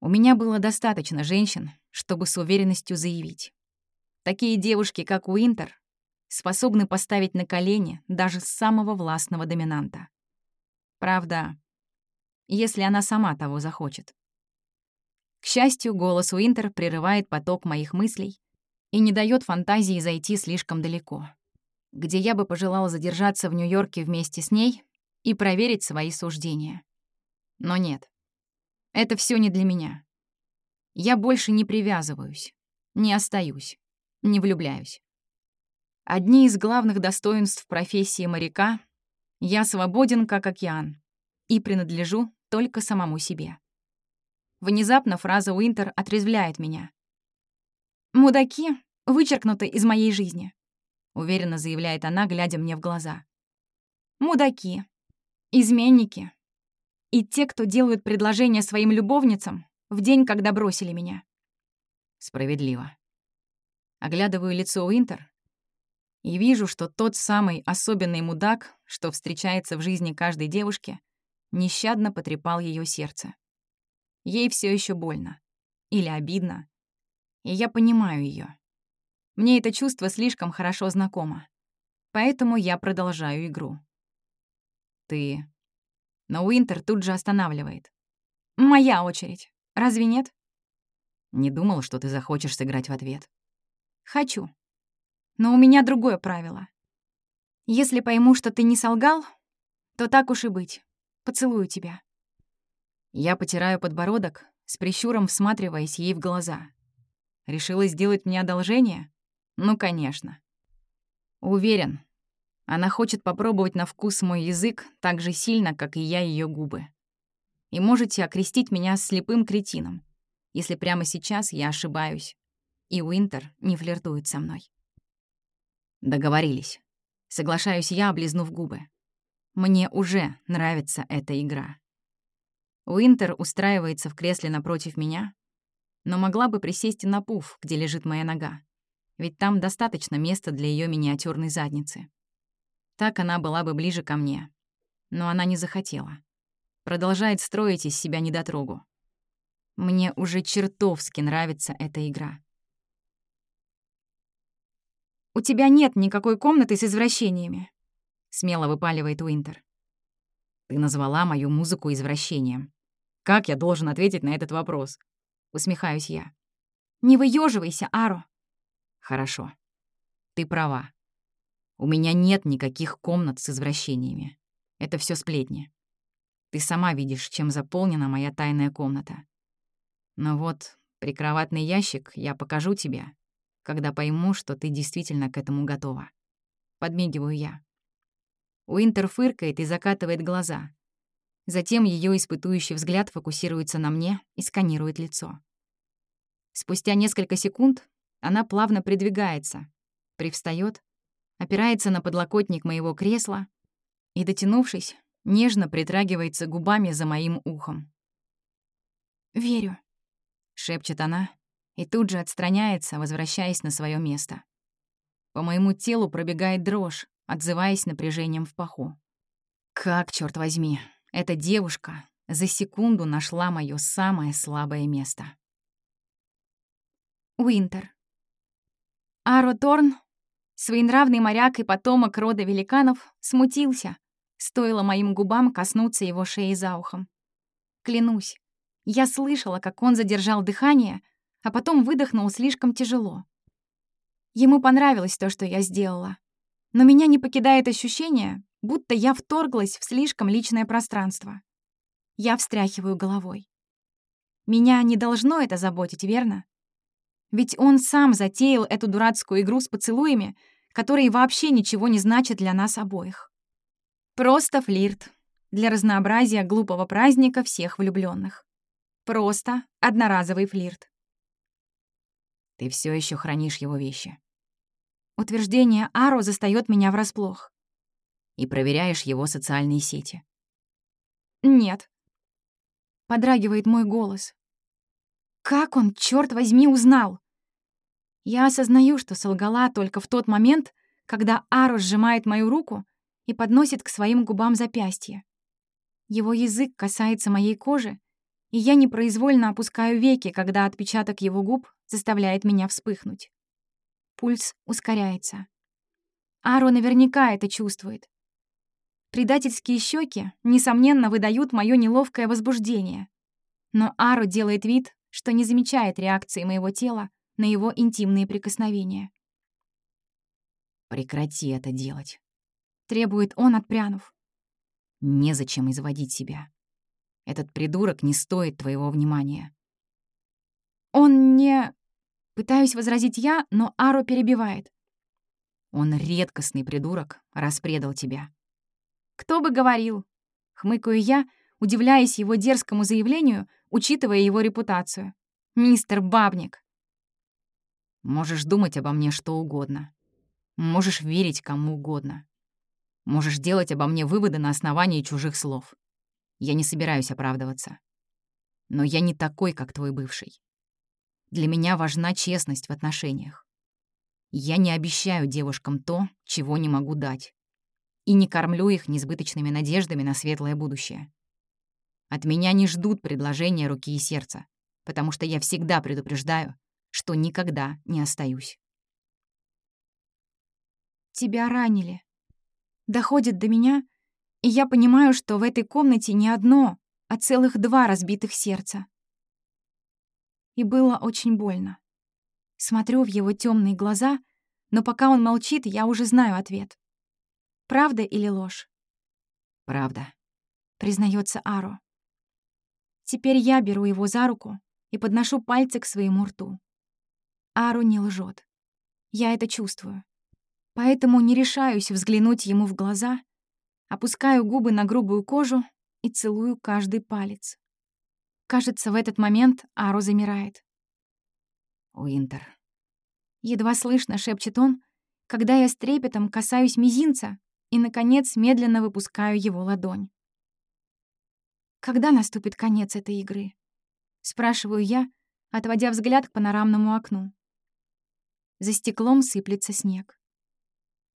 У меня было достаточно женщин, чтобы с уверенностью заявить. Такие девушки, как Уинтер, способны поставить на колени даже самого властного доминанта. Правда, если она сама того захочет. К счастью, голос Уинтер прерывает поток моих мыслей и не дает фантазии зайти слишком далеко, где я бы пожелала задержаться в Нью-Йорке вместе с ней и проверить свои суждения. Но нет, это все не для меня. Я больше не привязываюсь, не остаюсь, не влюбляюсь. Одни из главных достоинств профессии моряка — я свободен, как океан, и принадлежу только самому себе. Внезапно фраза Уинтер отрезвляет меня. «Мудаки вычеркнуты из моей жизни», — уверенно заявляет она, глядя мне в глаза. «Мудаки, изменники и те, кто делают предложения своим любовницам в день, когда бросили меня». Справедливо. Оглядываю лицо Уинтер и вижу, что тот самый особенный мудак, что встречается в жизни каждой девушки, нещадно потрепал ее сердце. Ей все еще больно. Или обидно. И я понимаю ее. Мне это чувство слишком хорошо знакомо. Поэтому я продолжаю игру. Ты... Но Уинтер тут же останавливает. «Моя очередь. Разве нет?» Не думал, что ты захочешь сыграть в ответ. «Хочу. Но у меня другое правило. Если пойму, что ты не солгал, то так уж и быть. Поцелую тебя». Я потираю подбородок, с прищуром всматриваясь ей в глаза. Решила сделать мне одолжение? Ну, конечно. Уверен, она хочет попробовать на вкус мой язык так же сильно, как и я ее губы. И можете окрестить меня слепым кретином, если прямо сейчас я ошибаюсь, и Уинтер не флиртует со мной. Договорились. Соглашаюсь я, облизнув губы. Мне уже нравится эта игра. Уинтер устраивается в кресле напротив меня, но могла бы присесть на пуф, где лежит моя нога, ведь там достаточно места для ее миниатюрной задницы. Так она была бы ближе ко мне. Но она не захотела. Продолжает строить из себя недотрогу. Мне уже чертовски нравится эта игра. «У тебя нет никакой комнаты с извращениями», — смело выпаливает Уинтер. «Ты назвала мою музыку извращением. Как я должен ответить на этот вопрос? Усмехаюсь я. Не выёживайся, Аро. Хорошо. Ты права. У меня нет никаких комнат с извращениями. Это все сплетни. Ты сама видишь, чем заполнена моя тайная комната. Но вот прикроватный ящик я покажу тебе, когда пойму, что ты действительно к этому готова. Подмигиваю я. Уинтер фыркает и закатывает глаза. Затем ее испытующий взгляд фокусируется на мне и сканирует лицо. Спустя несколько секунд она плавно придвигается, привстает, опирается на подлокотник моего кресла и, дотянувшись, нежно притрагивается губами за моим ухом. «Верю», — шепчет она и тут же отстраняется, возвращаясь на свое место. По моему телу пробегает дрожь, отзываясь напряжением в паху. Как, черт возьми, эта девушка за секунду нашла мое самое слабое место. Уинтер. Аро Торн, своенравный моряк и потомок рода великанов, смутился, стоило моим губам коснуться его шеи за ухом. Клянусь, я слышала, как он задержал дыхание, а потом выдохнул слишком тяжело. Ему понравилось то, что я сделала. Но меня не покидает ощущение, будто я вторглась в слишком личное пространство. Я встряхиваю головой. Меня не должно это заботить, верно? Ведь он сам затеял эту дурацкую игру с поцелуями, которые вообще ничего не значат для нас обоих. Просто флирт. Для разнообразия глупого праздника всех влюбленных. Просто одноразовый флирт. Ты все еще хранишь его вещи. Утверждение Аро застаёт меня врасплох и проверяешь его социальные сети. Нет. Подрагивает мой голос. Как он, черт возьми, узнал? Я осознаю, что солгала только в тот момент, когда Аро сжимает мою руку и подносит к своим губам запястье. Его язык касается моей кожи, и я непроизвольно опускаю веки, когда отпечаток его губ заставляет меня вспыхнуть. Пульс ускоряется. Аро наверняка это чувствует. Предательские щеки, несомненно, выдают мое неловкое возбуждение. Но Аро делает вид, что не замечает реакции моего тела на его интимные прикосновения. «Прекрати это делать», — требует он, отпрянув. «Незачем изводить себя. Этот придурок не стоит твоего внимания». «Он не...» Пытаюсь возразить я, но Аро перебивает. «Он редкостный придурок, раз предал тебя». «Кто бы говорил?» — хмыкаю я, удивляясь его дерзкому заявлению, учитывая его репутацию. «Мистер Бабник». «Можешь думать обо мне что угодно. Можешь верить кому угодно. Можешь делать обо мне выводы на основании чужих слов. Я не собираюсь оправдываться. Но я не такой, как твой бывший. Для меня важна честность в отношениях. Я не обещаю девушкам то, чего не могу дать. И не кормлю их несбыточными надеждами на светлое будущее. От меня не ждут предложения руки и сердца, потому что я всегда предупреждаю, что никогда не остаюсь тебя ранили. Доходит до меня, и я понимаю, что в этой комнате не одно, а целых два разбитых сердца. И было очень больно. Смотрю в его темные глаза, но пока он молчит, я уже знаю ответ. Правда или ложь? Правда, признается Аро. Теперь я беру его за руку и подношу пальцы к своему рту. Аро не лжет. Я это чувствую поэтому не решаюсь взглянуть ему в глаза, опускаю губы на грубую кожу и целую каждый палец. Кажется, в этот момент Аро замирает. «Уинтер». Едва слышно шепчет он, когда я с трепетом касаюсь мизинца и, наконец, медленно выпускаю его ладонь. «Когда наступит конец этой игры?» — спрашиваю я, отводя взгляд к панорамному окну. За стеклом сыплется снег.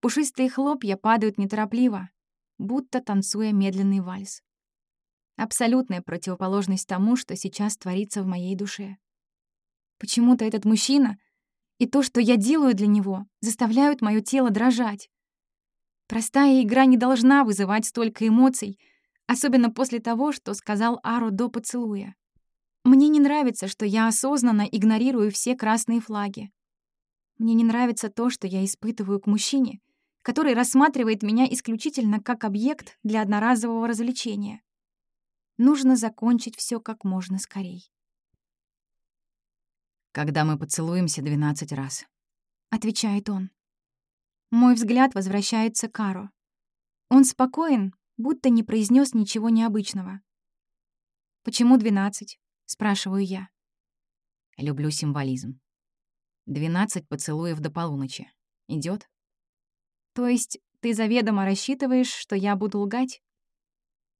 Пушистые хлопья падают неторопливо, будто танцуя медленный вальс. Абсолютная противоположность тому, что сейчас творится в моей душе. Почему-то этот мужчина и то, что я делаю для него, заставляют моё тело дрожать. Простая игра не должна вызывать столько эмоций, особенно после того, что сказал Ару до поцелуя. Мне не нравится, что я осознанно игнорирую все красные флаги. Мне не нравится то, что я испытываю к мужчине — который рассматривает меня исключительно как объект для одноразового развлечения. Нужно закончить все как можно скорей. «Когда мы поцелуемся двенадцать раз», — отвечает он. Мой взгляд возвращается к Кару. Он спокоен, будто не произнес ничего необычного. «Почему двенадцать?» — спрашиваю я. Люблю символизм. Двенадцать поцелуев до полуночи. Идет? То есть ты заведомо рассчитываешь, что я буду лгать?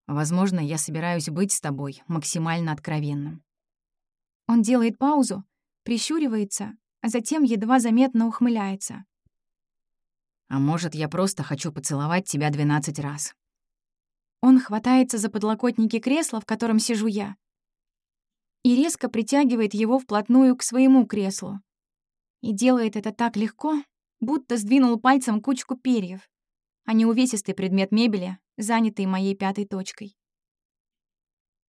Возможно, я собираюсь быть с тобой максимально откровенным. Он делает паузу, прищуривается, а затем едва заметно ухмыляется. А может, я просто хочу поцеловать тебя двенадцать раз. Он хватается за подлокотники кресла, в котором сижу я, и резко притягивает его вплотную к своему креслу. И делает это так легко, будто сдвинул пальцем кучку перьев, а не увесистый предмет мебели, занятый моей пятой точкой.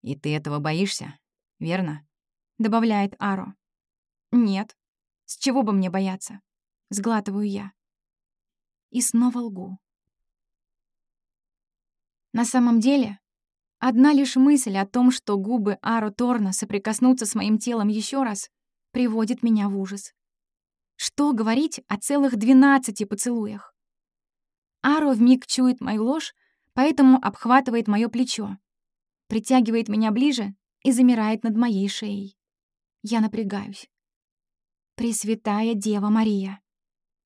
«И ты этого боишься, верно?» — добавляет Аро. «Нет. С чего бы мне бояться?» — сглатываю я. И снова лгу. На самом деле, одна лишь мысль о том, что губы Аро Торна соприкоснутся с моим телом еще раз, приводит меня в ужас. Что говорить о целых двенадцати поцелуях? Аро вмиг чует мою ложь, поэтому обхватывает мое плечо, притягивает меня ближе и замирает над моей шеей. Я напрягаюсь. Пресвятая Дева Мария.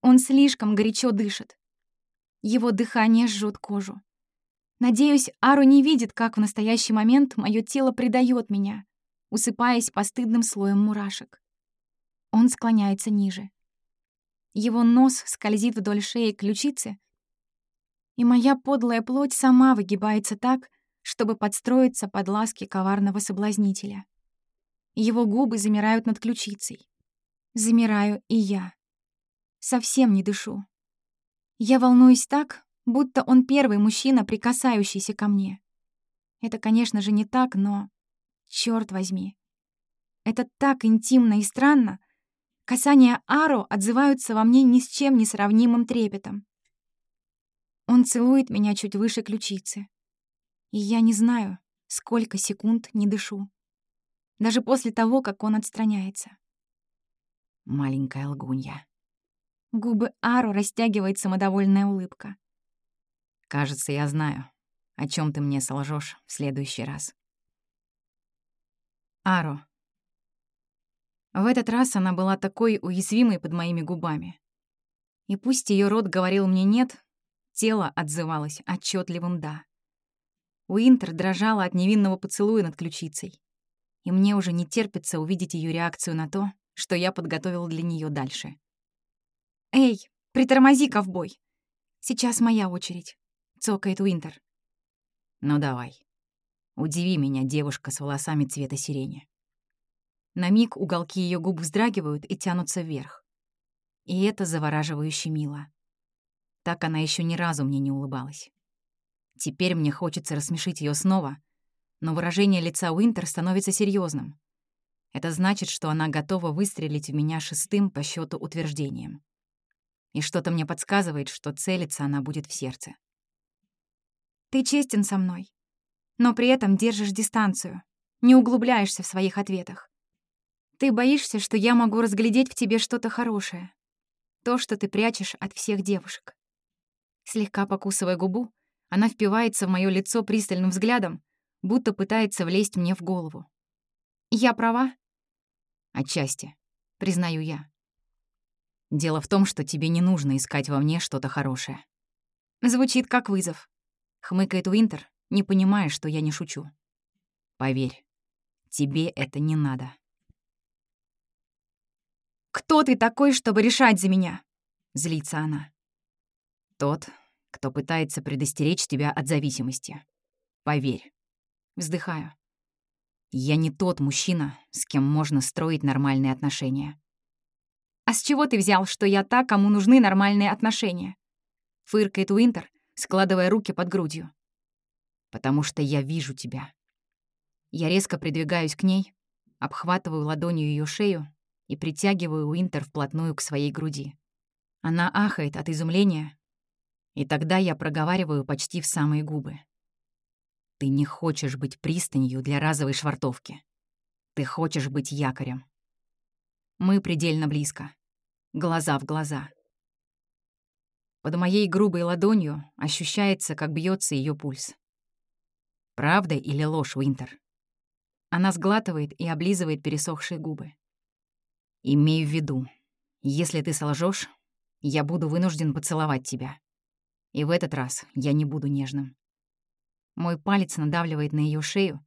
Он слишком горячо дышит. Его дыхание жжет кожу. Надеюсь, Ару не видит, как в настоящий момент мое тело предает меня, усыпаясь постыдным слоем мурашек. Он склоняется ниже. Его нос скользит вдоль шеи ключицы, и моя подлая плоть сама выгибается так, чтобы подстроиться под ласки коварного соблазнителя. Его губы замирают над ключицей. Замираю и я. Совсем не дышу. Я волнуюсь так, будто он первый мужчина, прикасающийся ко мне. Это, конечно же, не так, но... Чёрт возьми. Это так интимно и странно, Касания Аро отзываются во мне ни с чем не сравнимым трепетом. Он целует меня чуть выше ключицы. И я не знаю, сколько секунд не дышу. Даже после того, как он отстраняется. Маленькая лгунья. Губы Аро растягивает самодовольная улыбка. Кажется, я знаю, о чем ты мне солжешь в следующий раз. Аро. В этот раз она была такой уязвимой под моими губами. И пусть ее рот говорил мне «нет», тело отзывалось отчетливым «да». Уинтер дрожала от невинного поцелуя над ключицей. И мне уже не терпится увидеть ее реакцию на то, что я подготовил для нее дальше. «Эй, притормози, ковбой! Сейчас моя очередь», — цокает Уинтер. «Ну давай. Удиви меня, девушка с волосами цвета сирени». На миг уголки ее губ вздрагивают и тянутся вверх. И это завораживающе мило. Так она еще ни разу мне не улыбалась. Теперь мне хочется рассмешить ее снова, но выражение лица Уинтер становится серьезным. Это значит, что она готова выстрелить в меня шестым по счету утверждением. И что-то мне подсказывает, что целиться она будет в сердце. «Ты честен со мной, но при этом держишь дистанцию, не углубляешься в своих ответах. Ты боишься, что я могу разглядеть в тебе что-то хорошее. То, что ты прячешь от всех девушек. Слегка покусывая губу, она впивается в моё лицо пристальным взглядом, будто пытается влезть мне в голову. Я права? Отчасти, признаю я. Дело в том, что тебе не нужно искать во мне что-то хорошее. Звучит как вызов. Хмыкает Уинтер, не понимая, что я не шучу. Поверь, тебе это не надо. «Кто ты такой, чтобы решать за меня?» — злится она. «Тот, кто пытается предостеречь тебя от зависимости. Поверь». Вздыхаю. «Я не тот мужчина, с кем можно строить нормальные отношения». «А с чего ты взял, что я та, кому нужны нормальные отношения?» — фыркает Уинтер, складывая руки под грудью. «Потому что я вижу тебя». Я резко придвигаюсь к ней, обхватываю ладонью ее шею и притягиваю Уинтер вплотную к своей груди. Она ахает от изумления, и тогда я проговариваю почти в самые губы. Ты не хочешь быть пристанью для разовой швартовки. Ты хочешь быть якорем. Мы предельно близко. Глаза в глаза. Под моей грубой ладонью ощущается, как бьется ее пульс. Правда или ложь, Уинтер? Она сглатывает и облизывает пересохшие губы. Имею в виду, если ты солжешь, я буду вынужден поцеловать тебя. И в этот раз я не буду нежным. Мой палец надавливает на ее шею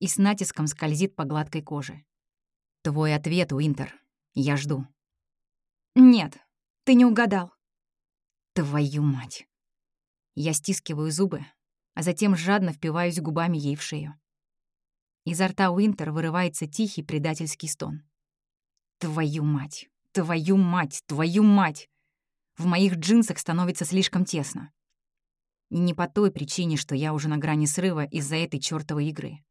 и с натиском скользит по гладкой коже. Твой ответ, Уинтер. Я жду. Нет, ты не угадал. Твою мать. Я стискиваю зубы, а затем жадно впиваюсь губами ей в шею. Изо рта Уинтер вырывается тихий предательский стон. Твою мать! Твою мать! Твою мать! В моих джинсах становится слишком тесно. И не по той причине, что я уже на грани срыва из-за этой чёртовой игры.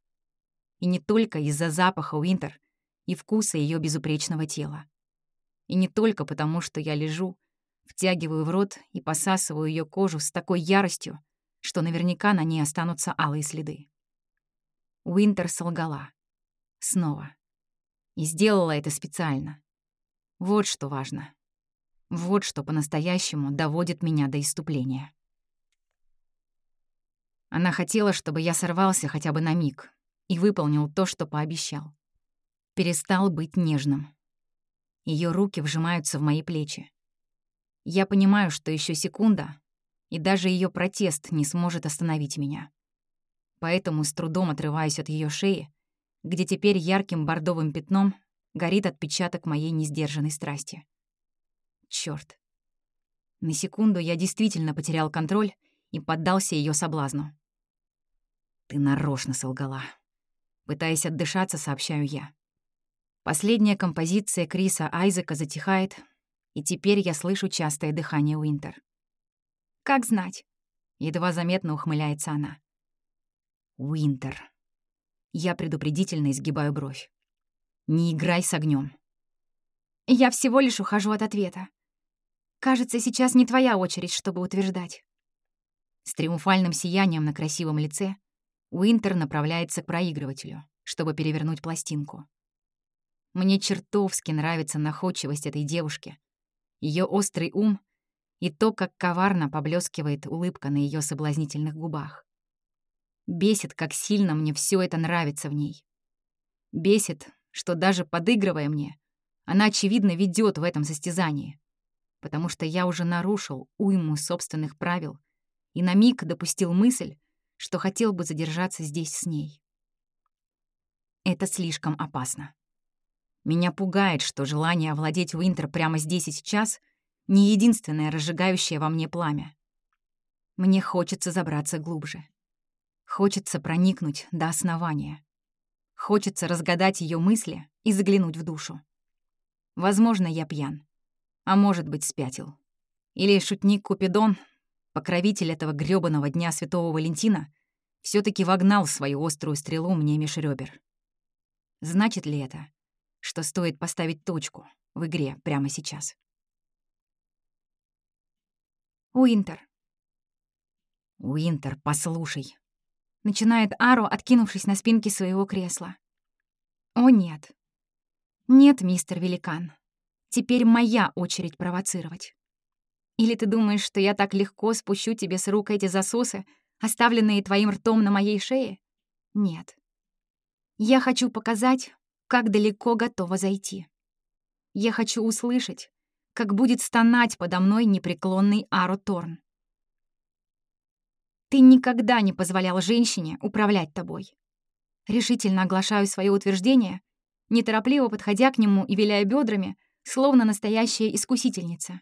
И не только из-за запаха Уинтер и вкуса ее безупречного тела. И не только потому, что я лежу, втягиваю в рот и посасываю ее кожу с такой яростью, что наверняка на ней останутся алые следы. Уинтер солгала. Снова. И сделала это специально. Вот что важно. Вот что по-настоящему доводит меня до иступления. Она хотела, чтобы я сорвался хотя бы на миг и выполнил то, что пообещал. Перестал быть нежным. Ее руки вжимаются в мои плечи. Я понимаю, что еще секунда, и даже ее протест не сможет остановить меня. Поэтому с трудом отрываюсь от ее шеи где теперь ярким бордовым пятном горит отпечаток моей несдержанной страсти. Чёрт. На секунду я действительно потерял контроль и поддался ее соблазну. «Ты нарочно солгала». Пытаясь отдышаться, сообщаю я. Последняя композиция Криса Айзека затихает, и теперь я слышу частое дыхание Уинтер. «Как знать?» — едва заметно ухмыляется она. «Уинтер». Я предупредительно изгибаю бровь. «Не играй с огнем. Я всего лишь ухожу от ответа. Кажется, сейчас не твоя очередь, чтобы утверждать. С триумфальным сиянием на красивом лице Уинтер направляется к проигрывателю, чтобы перевернуть пластинку. Мне чертовски нравится находчивость этой девушки, ее острый ум и то, как коварно поблескивает улыбка на ее соблазнительных губах. Бесит, как сильно мне все это нравится в ней. Бесит, что даже подыгрывая мне, она, очевидно, ведет в этом состязании, потому что я уже нарушил уйму собственных правил и на миг допустил мысль, что хотел бы задержаться здесь с ней. Это слишком опасно. Меня пугает, что желание овладеть Уинтер прямо здесь и сейчас — не единственное разжигающее во мне пламя. Мне хочется забраться глубже. Хочется проникнуть до основания. Хочется разгадать ее мысли и заглянуть в душу. Возможно, я пьян. А может быть, спятил. Или шутник Купидон, покровитель этого грёбаного Дня Святого Валентина, все таки вогнал свою острую стрелу мне меж ребер. Значит ли это, что стоит поставить точку в игре прямо сейчас? Уинтер. Уинтер, послушай. Начинает Аро, откинувшись на спинке своего кресла. О нет, «Нет, мистер Великан, теперь моя очередь провоцировать. Или ты думаешь, что я так легко спущу тебе с рук эти засосы, оставленные твоим ртом на моей шее? Нет. Я хочу показать, как далеко готова зайти. Я хочу услышать, как будет стонать подо мной непреклонный Аро Торн. Ты никогда не позволял женщине управлять тобой. Решительно оглашаю свое утверждение неторопливо подходя к нему и виляя бедрами, словно настоящая искусительница.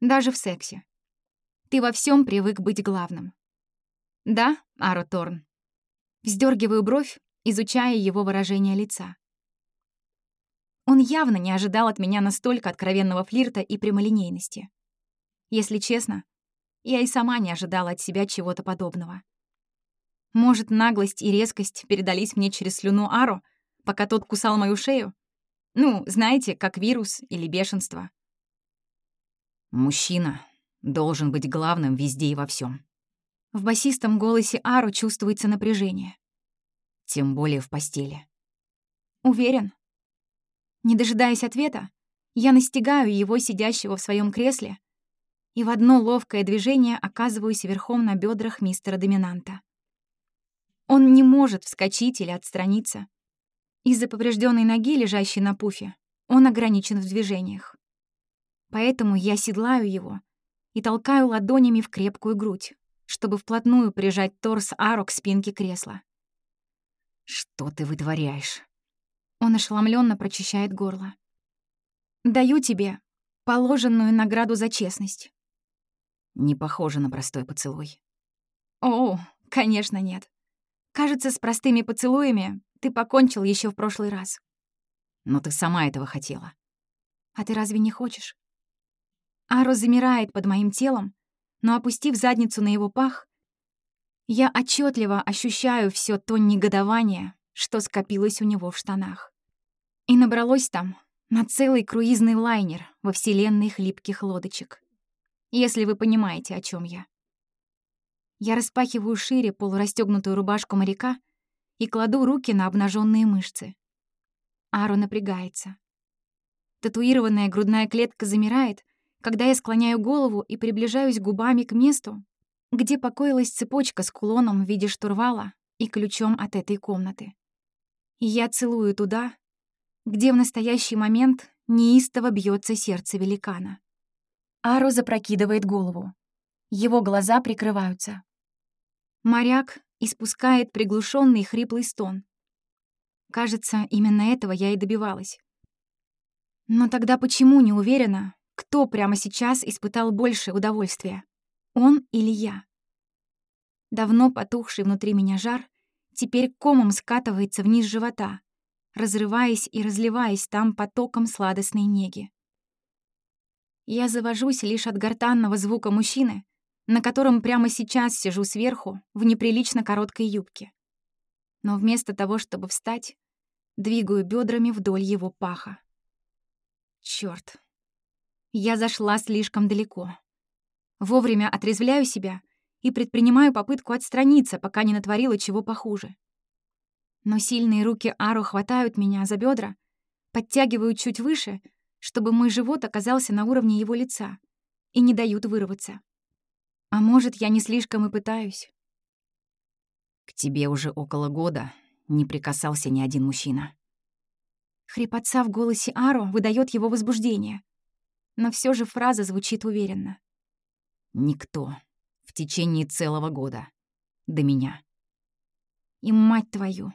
Даже в сексе. Ты во всем привык быть главным. Да, Аро Торн? Вздергиваю бровь, изучая его выражение лица. Он явно не ожидал от меня настолько откровенного флирта и прямолинейности. Если честно, я и сама не ожидала от себя чего-то подобного. Может, наглость и резкость передались мне через слюну Аро — пока тот кусал мою шею? Ну, знаете, как вирус или бешенство. Мужчина должен быть главным везде и во всем. В басистом голосе Ару чувствуется напряжение. Тем более в постели. Уверен? Не дожидаясь ответа, я настигаю его, сидящего в своем кресле, и в одно ловкое движение оказываюсь верхом на бедрах мистера Доминанта. Он не может вскочить или отстраниться. Из-за поврежденной ноги, лежащей на пуфе, он ограничен в движениях. Поэтому я седлаю его и толкаю ладонями в крепкую грудь, чтобы вплотную прижать торс Аро к спинке кресла. «Что ты вытворяешь?» Он ошеломленно прочищает горло. «Даю тебе положенную награду за честность». Не похоже на простой поцелуй. О, конечно, нет. Кажется, с простыми поцелуями ты покончил еще в прошлый раз. Но ты сама этого хотела. А ты разве не хочешь? Аро замирает под моим телом, но, опустив задницу на его пах, я отчетливо ощущаю все то негодование, что скопилось у него в штанах. И набралось там на целый круизный лайнер во вселенной хлипких лодочек. Если вы понимаете, о чем я. Я распахиваю шире полурастегнутую рубашку моряка — и кладу руки на обнаженные мышцы. Ару напрягается. Татуированная грудная клетка замирает, когда я склоняю голову и приближаюсь губами к месту, где покоилась цепочка с кулоном в виде штурвала и ключом от этой комнаты. И я целую туда, где в настоящий момент неистово бьется сердце великана. Ару запрокидывает голову. Его глаза прикрываются. Моряк испускает приглушенный хриплый стон. Кажется, именно этого я и добивалась. Но тогда почему не уверена, кто прямо сейчас испытал большее удовольствие? Он или я? Давно потухший внутри меня жар теперь комом скатывается вниз живота, разрываясь и разливаясь там потоком сладостной неги. Я завожусь лишь от гортанного звука мужчины, на котором прямо сейчас сижу сверху в неприлично короткой юбке. Но вместо того, чтобы встать, двигаю бедрами вдоль его паха. Черт, Я зашла слишком далеко. Вовремя отрезвляю себя и предпринимаю попытку отстраниться, пока не натворила чего похуже. Но сильные руки Ару хватают меня за бедра, подтягивают чуть выше, чтобы мой живот оказался на уровне его лица, и не дают вырваться. А может, я не слишком и пытаюсь. К тебе уже около года не прикасался ни один мужчина. Хрипотца в голосе Ару выдает его возбуждение. Но все же фраза звучит уверенно. Никто. В течение целого года. До меня. И мать твою.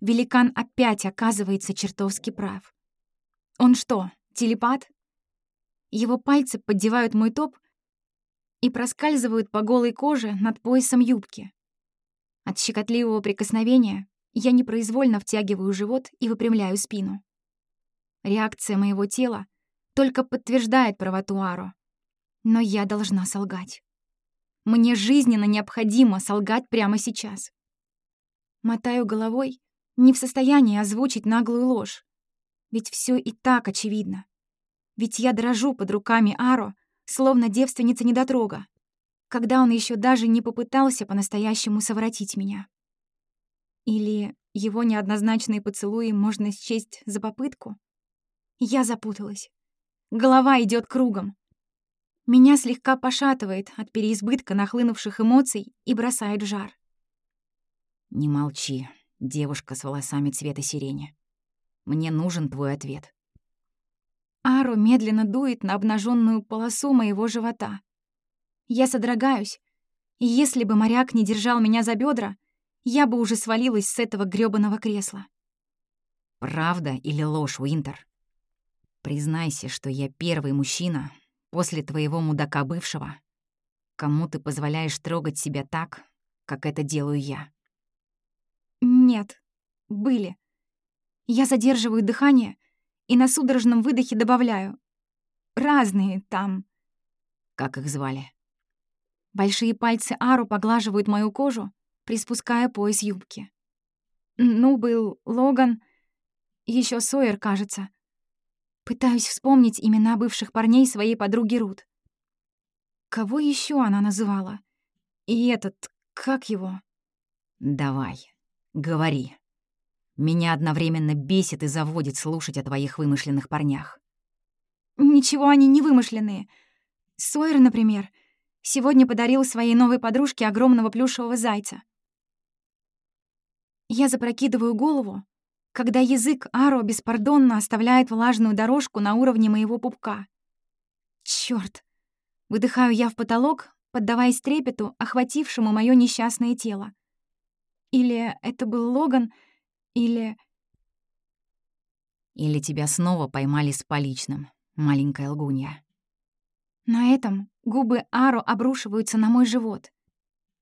Великан опять оказывается чертовски прав. Он что, телепат? Его пальцы поддевают мой топ и проскальзывают по голой коже над поясом юбки. От щекотливого прикосновения я непроизвольно втягиваю живот и выпрямляю спину. Реакция моего тела только подтверждает правоту Аро. Но я должна солгать. Мне жизненно необходимо солгать прямо сейчас. Мотаю головой, не в состоянии озвучить наглую ложь. Ведь все и так очевидно. Ведь я дрожу под руками Аро, словно девственница недотрога, когда он еще даже не попытался по-настоящему совратить меня. Или его неоднозначные поцелуи можно счесть за попытку? Я запуталась. Голова идет кругом. Меня слегка пошатывает от переизбытка нахлынувших эмоций и бросает жар. «Не молчи, девушка с волосами цвета сирени. Мне нужен твой ответ». Ару медленно дует на обнаженную полосу моего живота. Я содрогаюсь, и если бы моряк не держал меня за бедра, я бы уже свалилась с этого грёбаного кресла. «Правда или ложь, Уинтер? Признайся, что я первый мужчина после твоего мудака бывшего, кому ты позволяешь трогать себя так, как это делаю я». «Нет, были. Я задерживаю дыхание и на судорожном выдохе добавляю. Разные там». «Как их звали?» Большие пальцы Ару поглаживают мою кожу, приспуская пояс юбки. Ну, был Логан, еще Сойер, кажется. Пытаюсь вспомнить имена бывших парней своей подруги Рут. Кого еще она называла? И этот, как его? Давай, говори. Меня одновременно бесит и заводит слушать о твоих вымышленных парнях. Ничего они не вымышленные. Сойер, например, сегодня подарил своей новой подружке огромного плюшевого зайца. Я запрокидываю голову, когда язык Аро беспардонно оставляет влажную дорожку на уровне моего пупка. Чёрт! Выдыхаю я в потолок, поддаваясь трепету, охватившему моё несчастное тело. Или это был Логан, или... Или тебя снова поймали с поличным, маленькая лгунья. На этом губы Аро обрушиваются на мой живот,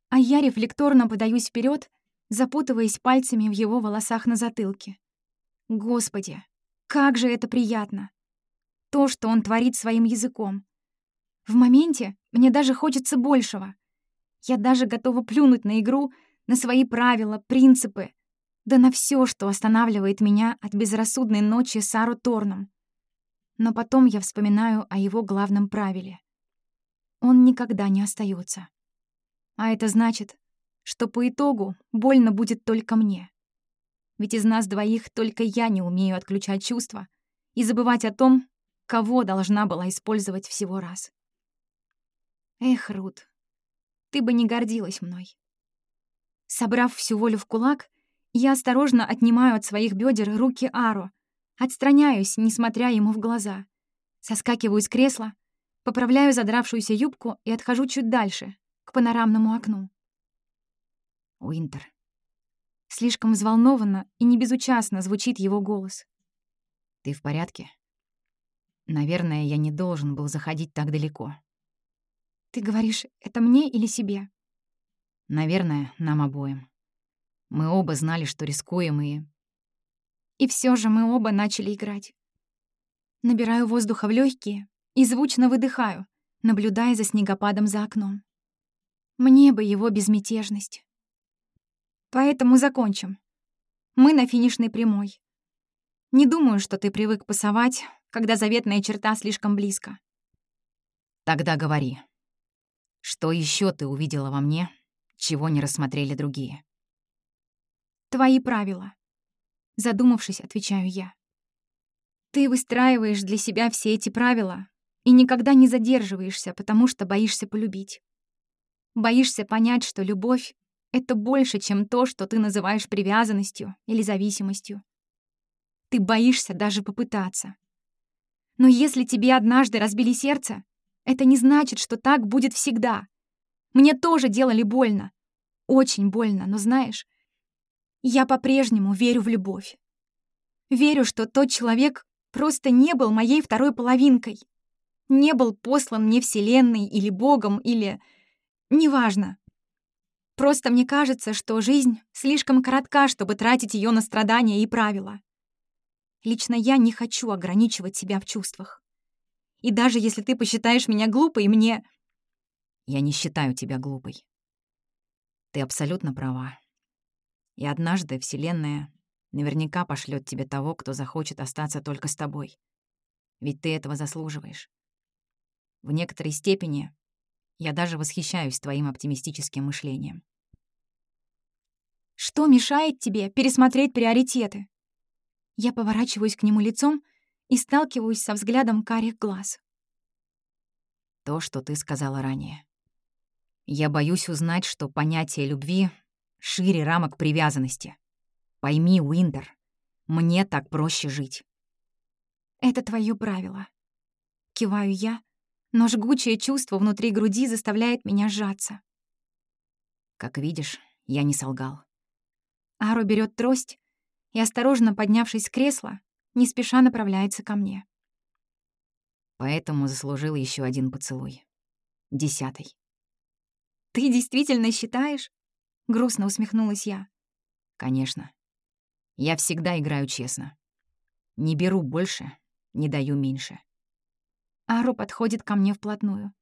а я рефлекторно подаюсь вперед запутываясь пальцами в его волосах на затылке. Господи, как же это приятно! То, что он творит своим языком. В моменте мне даже хочется большего. Я даже готова плюнуть на игру, на свои правила, принципы, да на все, что останавливает меня от безрассудной ночи с Ару Торном. Но потом я вспоминаю о его главном правиле. Он никогда не остается. А это значит, что по итогу больно будет только мне. Ведь из нас двоих только я не умею отключать чувства и забывать о том, кого должна была использовать всего раз. Эх, Рут, ты бы не гордилась мной. Собрав всю волю в кулак, я осторожно отнимаю от своих бедер руки Аро, отстраняюсь, не смотря ему в глаза, соскакиваю с кресла, поправляю задравшуюся юбку и отхожу чуть дальше, к панорамному окну. Уинтер. Слишком взволнованно и не безучастно звучит его голос. Ты в порядке? Наверное, я не должен был заходить так далеко. Ты говоришь, это мне или себе? Наверное, нам обоим. Мы оба знали, что рискуем, и... И все же мы оба начали играть. Набираю воздуха в легкие и звучно выдыхаю, наблюдая за снегопадом за окном. Мне бы его безмятежность. Поэтому закончим. Мы на финишной прямой. Не думаю, что ты привык пасовать, когда заветная черта слишком близко. Тогда говори. Что еще ты увидела во мне, чего не рассмотрели другие? Твои правила. Задумавшись, отвечаю я. Ты выстраиваешь для себя все эти правила и никогда не задерживаешься, потому что боишься полюбить. Боишься понять, что любовь — это больше, чем то, что ты называешь привязанностью или зависимостью. Ты боишься даже попытаться. Но если тебе однажды разбили сердце, это не значит, что так будет всегда. Мне тоже делали больно. Очень больно, но знаешь, я по-прежнему верю в любовь. Верю, что тот человек просто не был моей второй половинкой. Не был послан мне Вселенной или Богом, или... Неважно. Просто мне кажется, что жизнь слишком коротка, чтобы тратить ее на страдания и правила. Лично я не хочу ограничивать себя в чувствах. И даже если ты посчитаешь меня глупой, мне... Я не считаю тебя глупой. Ты абсолютно права. И однажды Вселенная наверняка пошлет тебе того, кто захочет остаться только с тобой. Ведь ты этого заслуживаешь. В некоторой степени я даже восхищаюсь твоим оптимистическим мышлением. Что мешает тебе пересмотреть приоритеты? Я поворачиваюсь к нему лицом и сталкиваюсь со взглядом карих глаз. То, что ты сказала ранее. Я боюсь узнать, что понятие любви шире рамок привязанности. Пойми, Уиндер, мне так проще жить. Это твое правило. Киваю я, но жгучее чувство внутри груди заставляет меня сжаться. Как видишь, я не солгал. Ару берет трость и, осторожно поднявшись с кресла, не спеша направляется ко мне. Поэтому заслужил еще один поцелуй. Десятый. «Ты действительно считаешь?» — грустно усмехнулась я. «Конечно. Я всегда играю честно. Не беру больше, не даю меньше». Ару подходит ко мне вплотную.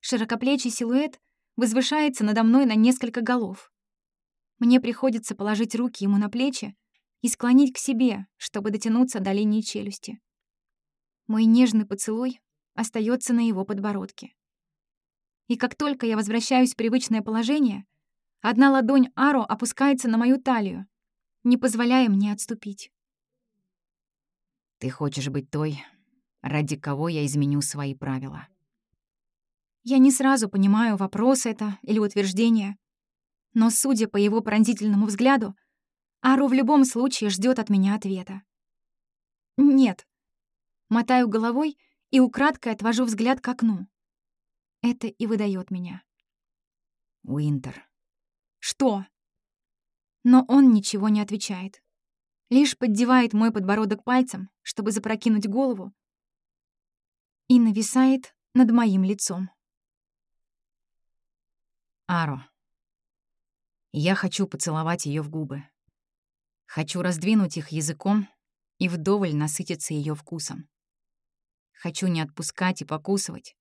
Широкоплечий силуэт возвышается надо мной на несколько голов. Мне приходится положить руки ему на плечи и склонить к себе, чтобы дотянуться до линии челюсти. Мой нежный поцелуй остается на его подбородке. И как только я возвращаюсь в привычное положение, одна ладонь Аро опускается на мою талию, не позволяя мне отступить. «Ты хочешь быть той, ради кого я изменю свои правила?» Я не сразу понимаю, вопрос это или утверждение, но, судя по его пронзительному взгляду, Ару в любом случае ждет от меня ответа. «Нет». Мотаю головой и украдкой отвожу взгляд к окну. Это и выдает меня. Уинтер. «Что?» Но он ничего не отвечает. Лишь поддевает мой подбородок пальцем, чтобы запрокинуть голову, и нависает над моим лицом. Аро. Я хочу поцеловать ее в губы. Хочу раздвинуть их языком и вдоволь насытиться ее вкусом. Хочу не отпускать и покусывать,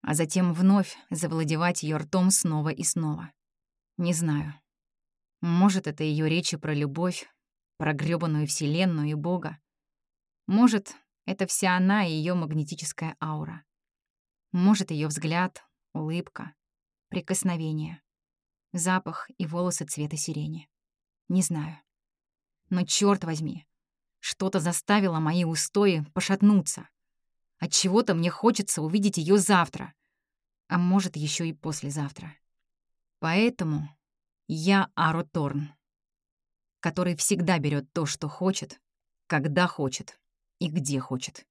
а затем вновь завладевать ее ртом снова и снова. Не знаю. Может, это ее речи про любовь, про грёбаную вселенную и Бога. Может, это вся она и ее магнетическая аура. Может, ее взгляд, улыбка, прикосновение, запах и волосы цвета сирени. Не знаю. Но черт возьми, что-то заставило мои устои пошатнуться. От чего-то мне хочется увидеть ее завтра, а может еще и послезавтра. Поэтому я Аро Торн, который всегда берет то, что хочет, когда хочет и где хочет.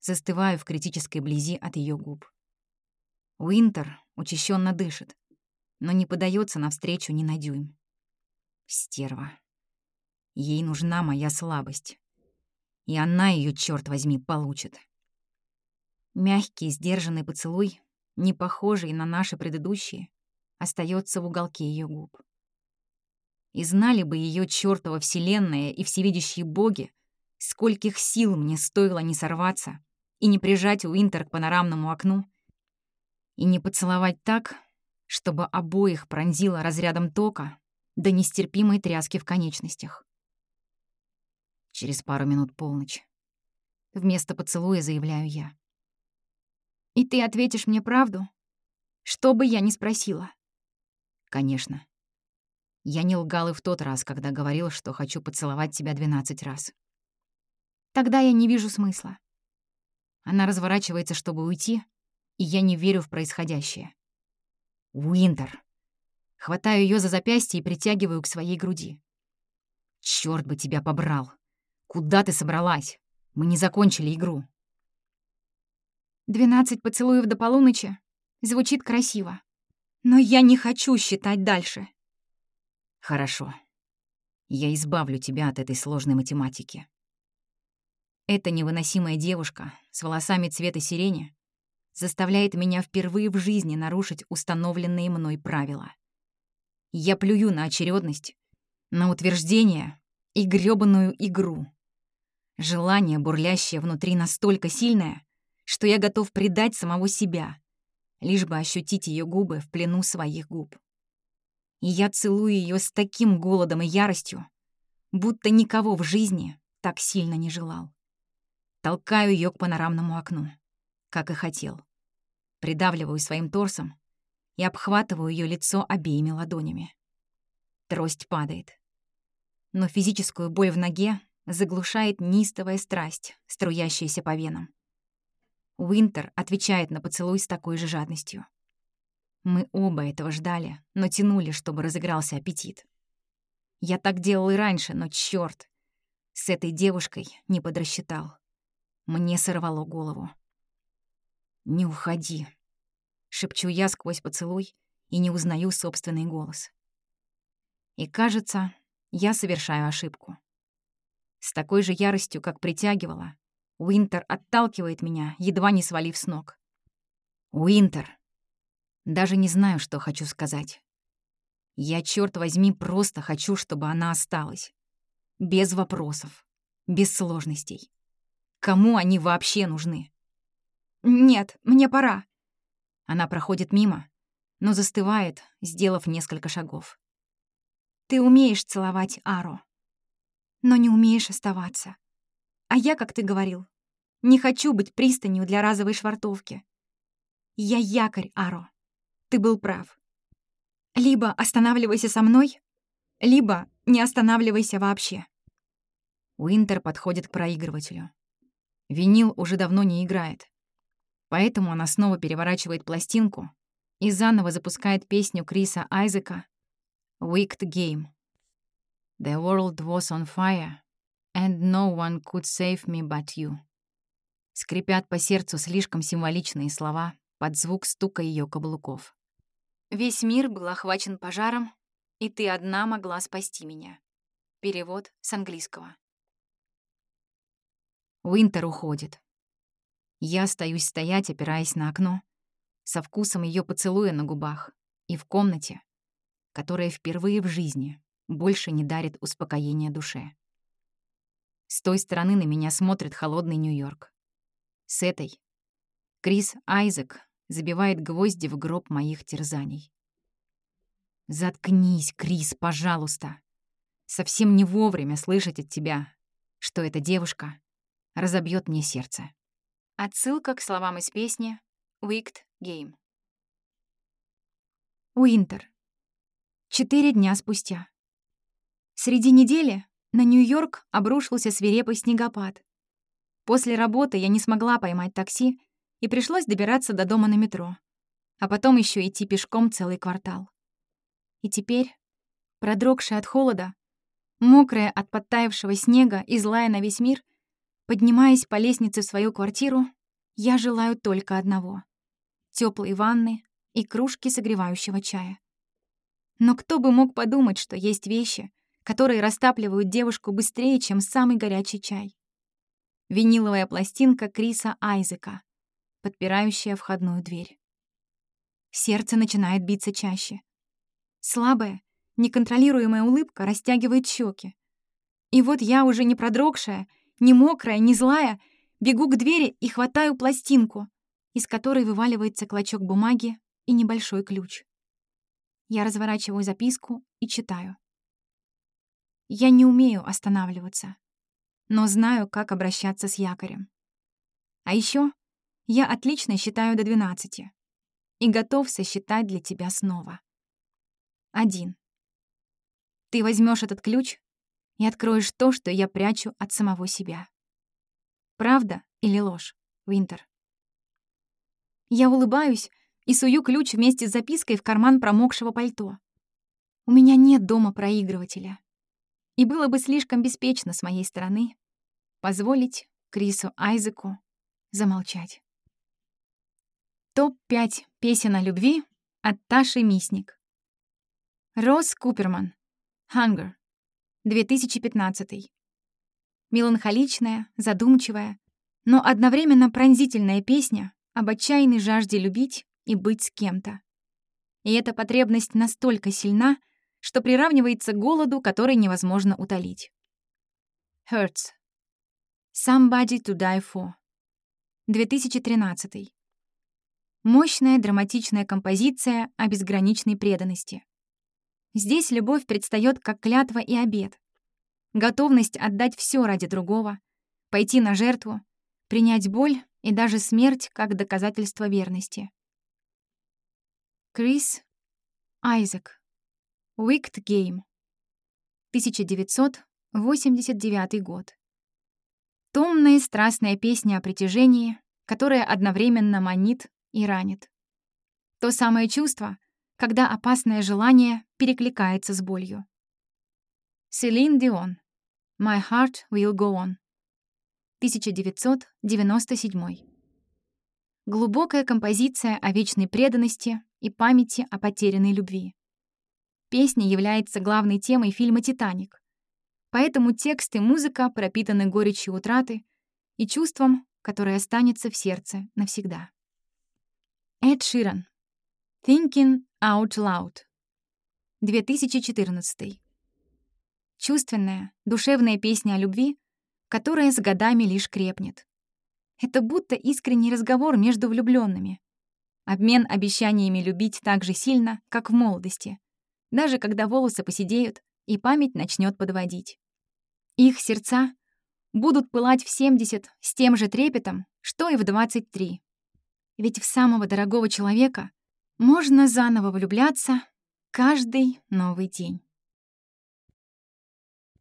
Застываю в критической близи от ее губ. Уинтер учащенно дышит, но не подается навстречу ни на дюйм. Стерва. Ей нужна моя слабость. И она ее, черт возьми, получит. Мягкий, сдержанный поцелуй, не похожий на наши предыдущие, остается в уголке ее губ. И знали бы ее чертова вселенная и всевидящие боги, скольких сил мне стоило не сорваться и не прижать Уинтер к панорамному окну, и не поцеловать так, чтобы обоих пронзило разрядом тока до нестерпимой тряски в конечностях. Через пару минут полночь. Вместо поцелуя заявляю я. «И ты ответишь мне правду? Что бы я ни спросила?» «Конечно. Я не лгал и в тот раз, когда говорил, что хочу поцеловать тебя двенадцать раз. Тогда я не вижу смысла. Она разворачивается, чтобы уйти, и я не верю в происходящее. Уинтер. Хватаю ее за запястье и притягиваю к своей груди. Черт бы тебя побрал! Куда ты собралась? Мы не закончили игру. Двенадцать поцелуев до полуночи. Звучит красиво. Но я не хочу считать дальше. Хорошо. Я избавлю тебя от этой сложной математики. Эта невыносимая девушка с волосами цвета сирени заставляет меня впервые в жизни нарушить установленные мной правила. Я плюю на очередность, на утверждение и грёбаную игру. Желание, бурлящее внутри, настолько сильное, что я готов предать самого себя, лишь бы ощутить ее губы в плену своих губ. И я целую ее с таким голодом и яростью, будто никого в жизни так сильно не желал. Толкаю ее к панорамному окну как и хотел. Придавливаю своим торсом и обхватываю ее лицо обеими ладонями. Трость падает. Но физическую боль в ноге заглушает нистовая страсть, струящаяся по венам. Уинтер отвечает на поцелуй с такой же жадностью. Мы оба этого ждали, но тянули, чтобы разыгрался аппетит. Я так делал и раньше, но чёрт, с этой девушкой не подрасчитал. Мне сорвало голову. «Не уходи», — шепчу я сквозь поцелуй и не узнаю собственный голос. И кажется, я совершаю ошибку. С такой же яростью, как притягивала, Уинтер отталкивает меня, едва не свалив с ног. «Уинтер!» Даже не знаю, что хочу сказать. Я, черт возьми, просто хочу, чтобы она осталась. Без вопросов, без сложностей. Кому они вообще нужны? «Нет, мне пора». Она проходит мимо, но застывает, сделав несколько шагов. «Ты умеешь целовать Ару, но не умеешь оставаться. А я, как ты говорил, не хочу быть пристанью для разовой швартовки. Я якорь, Аро. Ты был прав. Либо останавливайся со мной, либо не останавливайся вообще». Уинтер подходит к проигрывателю. Винил уже давно не играет. Поэтому она снова переворачивает пластинку и заново запускает песню Криса Айзека «Wicked Game». «The world was on fire, and no one could save me but you». Скрипят по сердцу слишком символичные слова под звук стука ее каблуков. «Весь мир был охвачен пожаром, и ты одна могла спасти меня». Перевод с английского. Уинтер уходит. Я остаюсь стоять, опираясь на окно, со вкусом ее поцелуя на губах, и в комнате, которая впервые в жизни больше не дарит успокоения душе. С той стороны на меня смотрит холодный Нью-Йорк. С этой Крис Айзек забивает гвозди в гроб моих терзаний. «Заткнись, Крис, пожалуйста. Совсем не вовремя слышать от тебя, что эта девушка разобьет мне сердце». Отсылка к словам из песни «Wicked Game». Уинтер. Четыре дня спустя. Среди недели на Нью-Йорк обрушился свирепый снегопад. После работы я не смогла поймать такси и пришлось добираться до дома на метро, а потом еще идти пешком целый квартал. И теперь, продрогшая от холода, мокрая от подтаявшего снега и злая на весь мир, Поднимаясь по лестнице в свою квартиру, я желаю только одного — теплой ванны и кружки согревающего чая. Но кто бы мог подумать, что есть вещи, которые растапливают девушку быстрее, чем самый горячий чай. Виниловая пластинка Криса Айзека, подпирающая входную дверь. Сердце начинает биться чаще. Слабая, неконтролируемая улыбка растягивает щеки. И вот я уже не продрогшая, не мокрая, не злая, бегу к двери и хватаю пластинку, из которой вываливается клочок бумаги и небольшой ключ. Я разворачиваю записку и читаю. Я не умею останавливаться, но знаю, как обращаться с якорем. А еще я отлично считаю до 12 и готов сосчитать для тебя снова. Один. Ты возьмешь этот ключ и откроешь то, что я прячу от самого себя. Правда или ложь, Винтер? Я улыбаюсь и сую ключ вместе с запиской в карман промокшего пальто. У меня нет дома проигрывателя. И было бы слишком беспечно с моей стороны позволить Крису Айзеку замолчать. Топ-5 песен о любви от Таши Мисник. Рос Куперман. Hunger. 2015. Меланхоличная, задумчивая, но одновременно пронзительная песня об отчаянной жажде любить и быть с кем-то. И эта потребность настолько сильна, что приравнивается к голоду, который невозможно утолить. Hurts. Somebody to die for. 2013. Мощная драматичная композиция о безграничной преданности. Здесь любовь предстает как клятва и обет. Готовность отдать все ради другого, пойти на жертву, принять боль и даже смерть как доказательство верности. Крис Айзек. Wicked Game. 1989 год. Томная страстная песня о притяжении, которая одновременно манит и ранит. То самое чувство, когда опасное желание перекликается с болью. Селин Дион. My Heart Will Go On. 1997. Глубокая композиция о вечной преданности и памяти о потерянной любви. Песня является главной темой фильма «Титаник». Поэтому текст и музыка пропитаны горечью утраты и чувством, которое останется в сердце навсегда. Эд Ширан. Thinking Out Loud. 2014. Чувственная, душевная песня о любви, которая с годами лишь крепнет. Это будто искренний разговор между влюбленными. Обмен обещаниями любить так же сильно, как в молодости, даже когда волосы поседеют и память начнет подводить. Их сердца будут пылать в 70 с тем же трепетом, что и в 23. Ведь в самого дорогого человека можно заново влюбляться каждый новый день.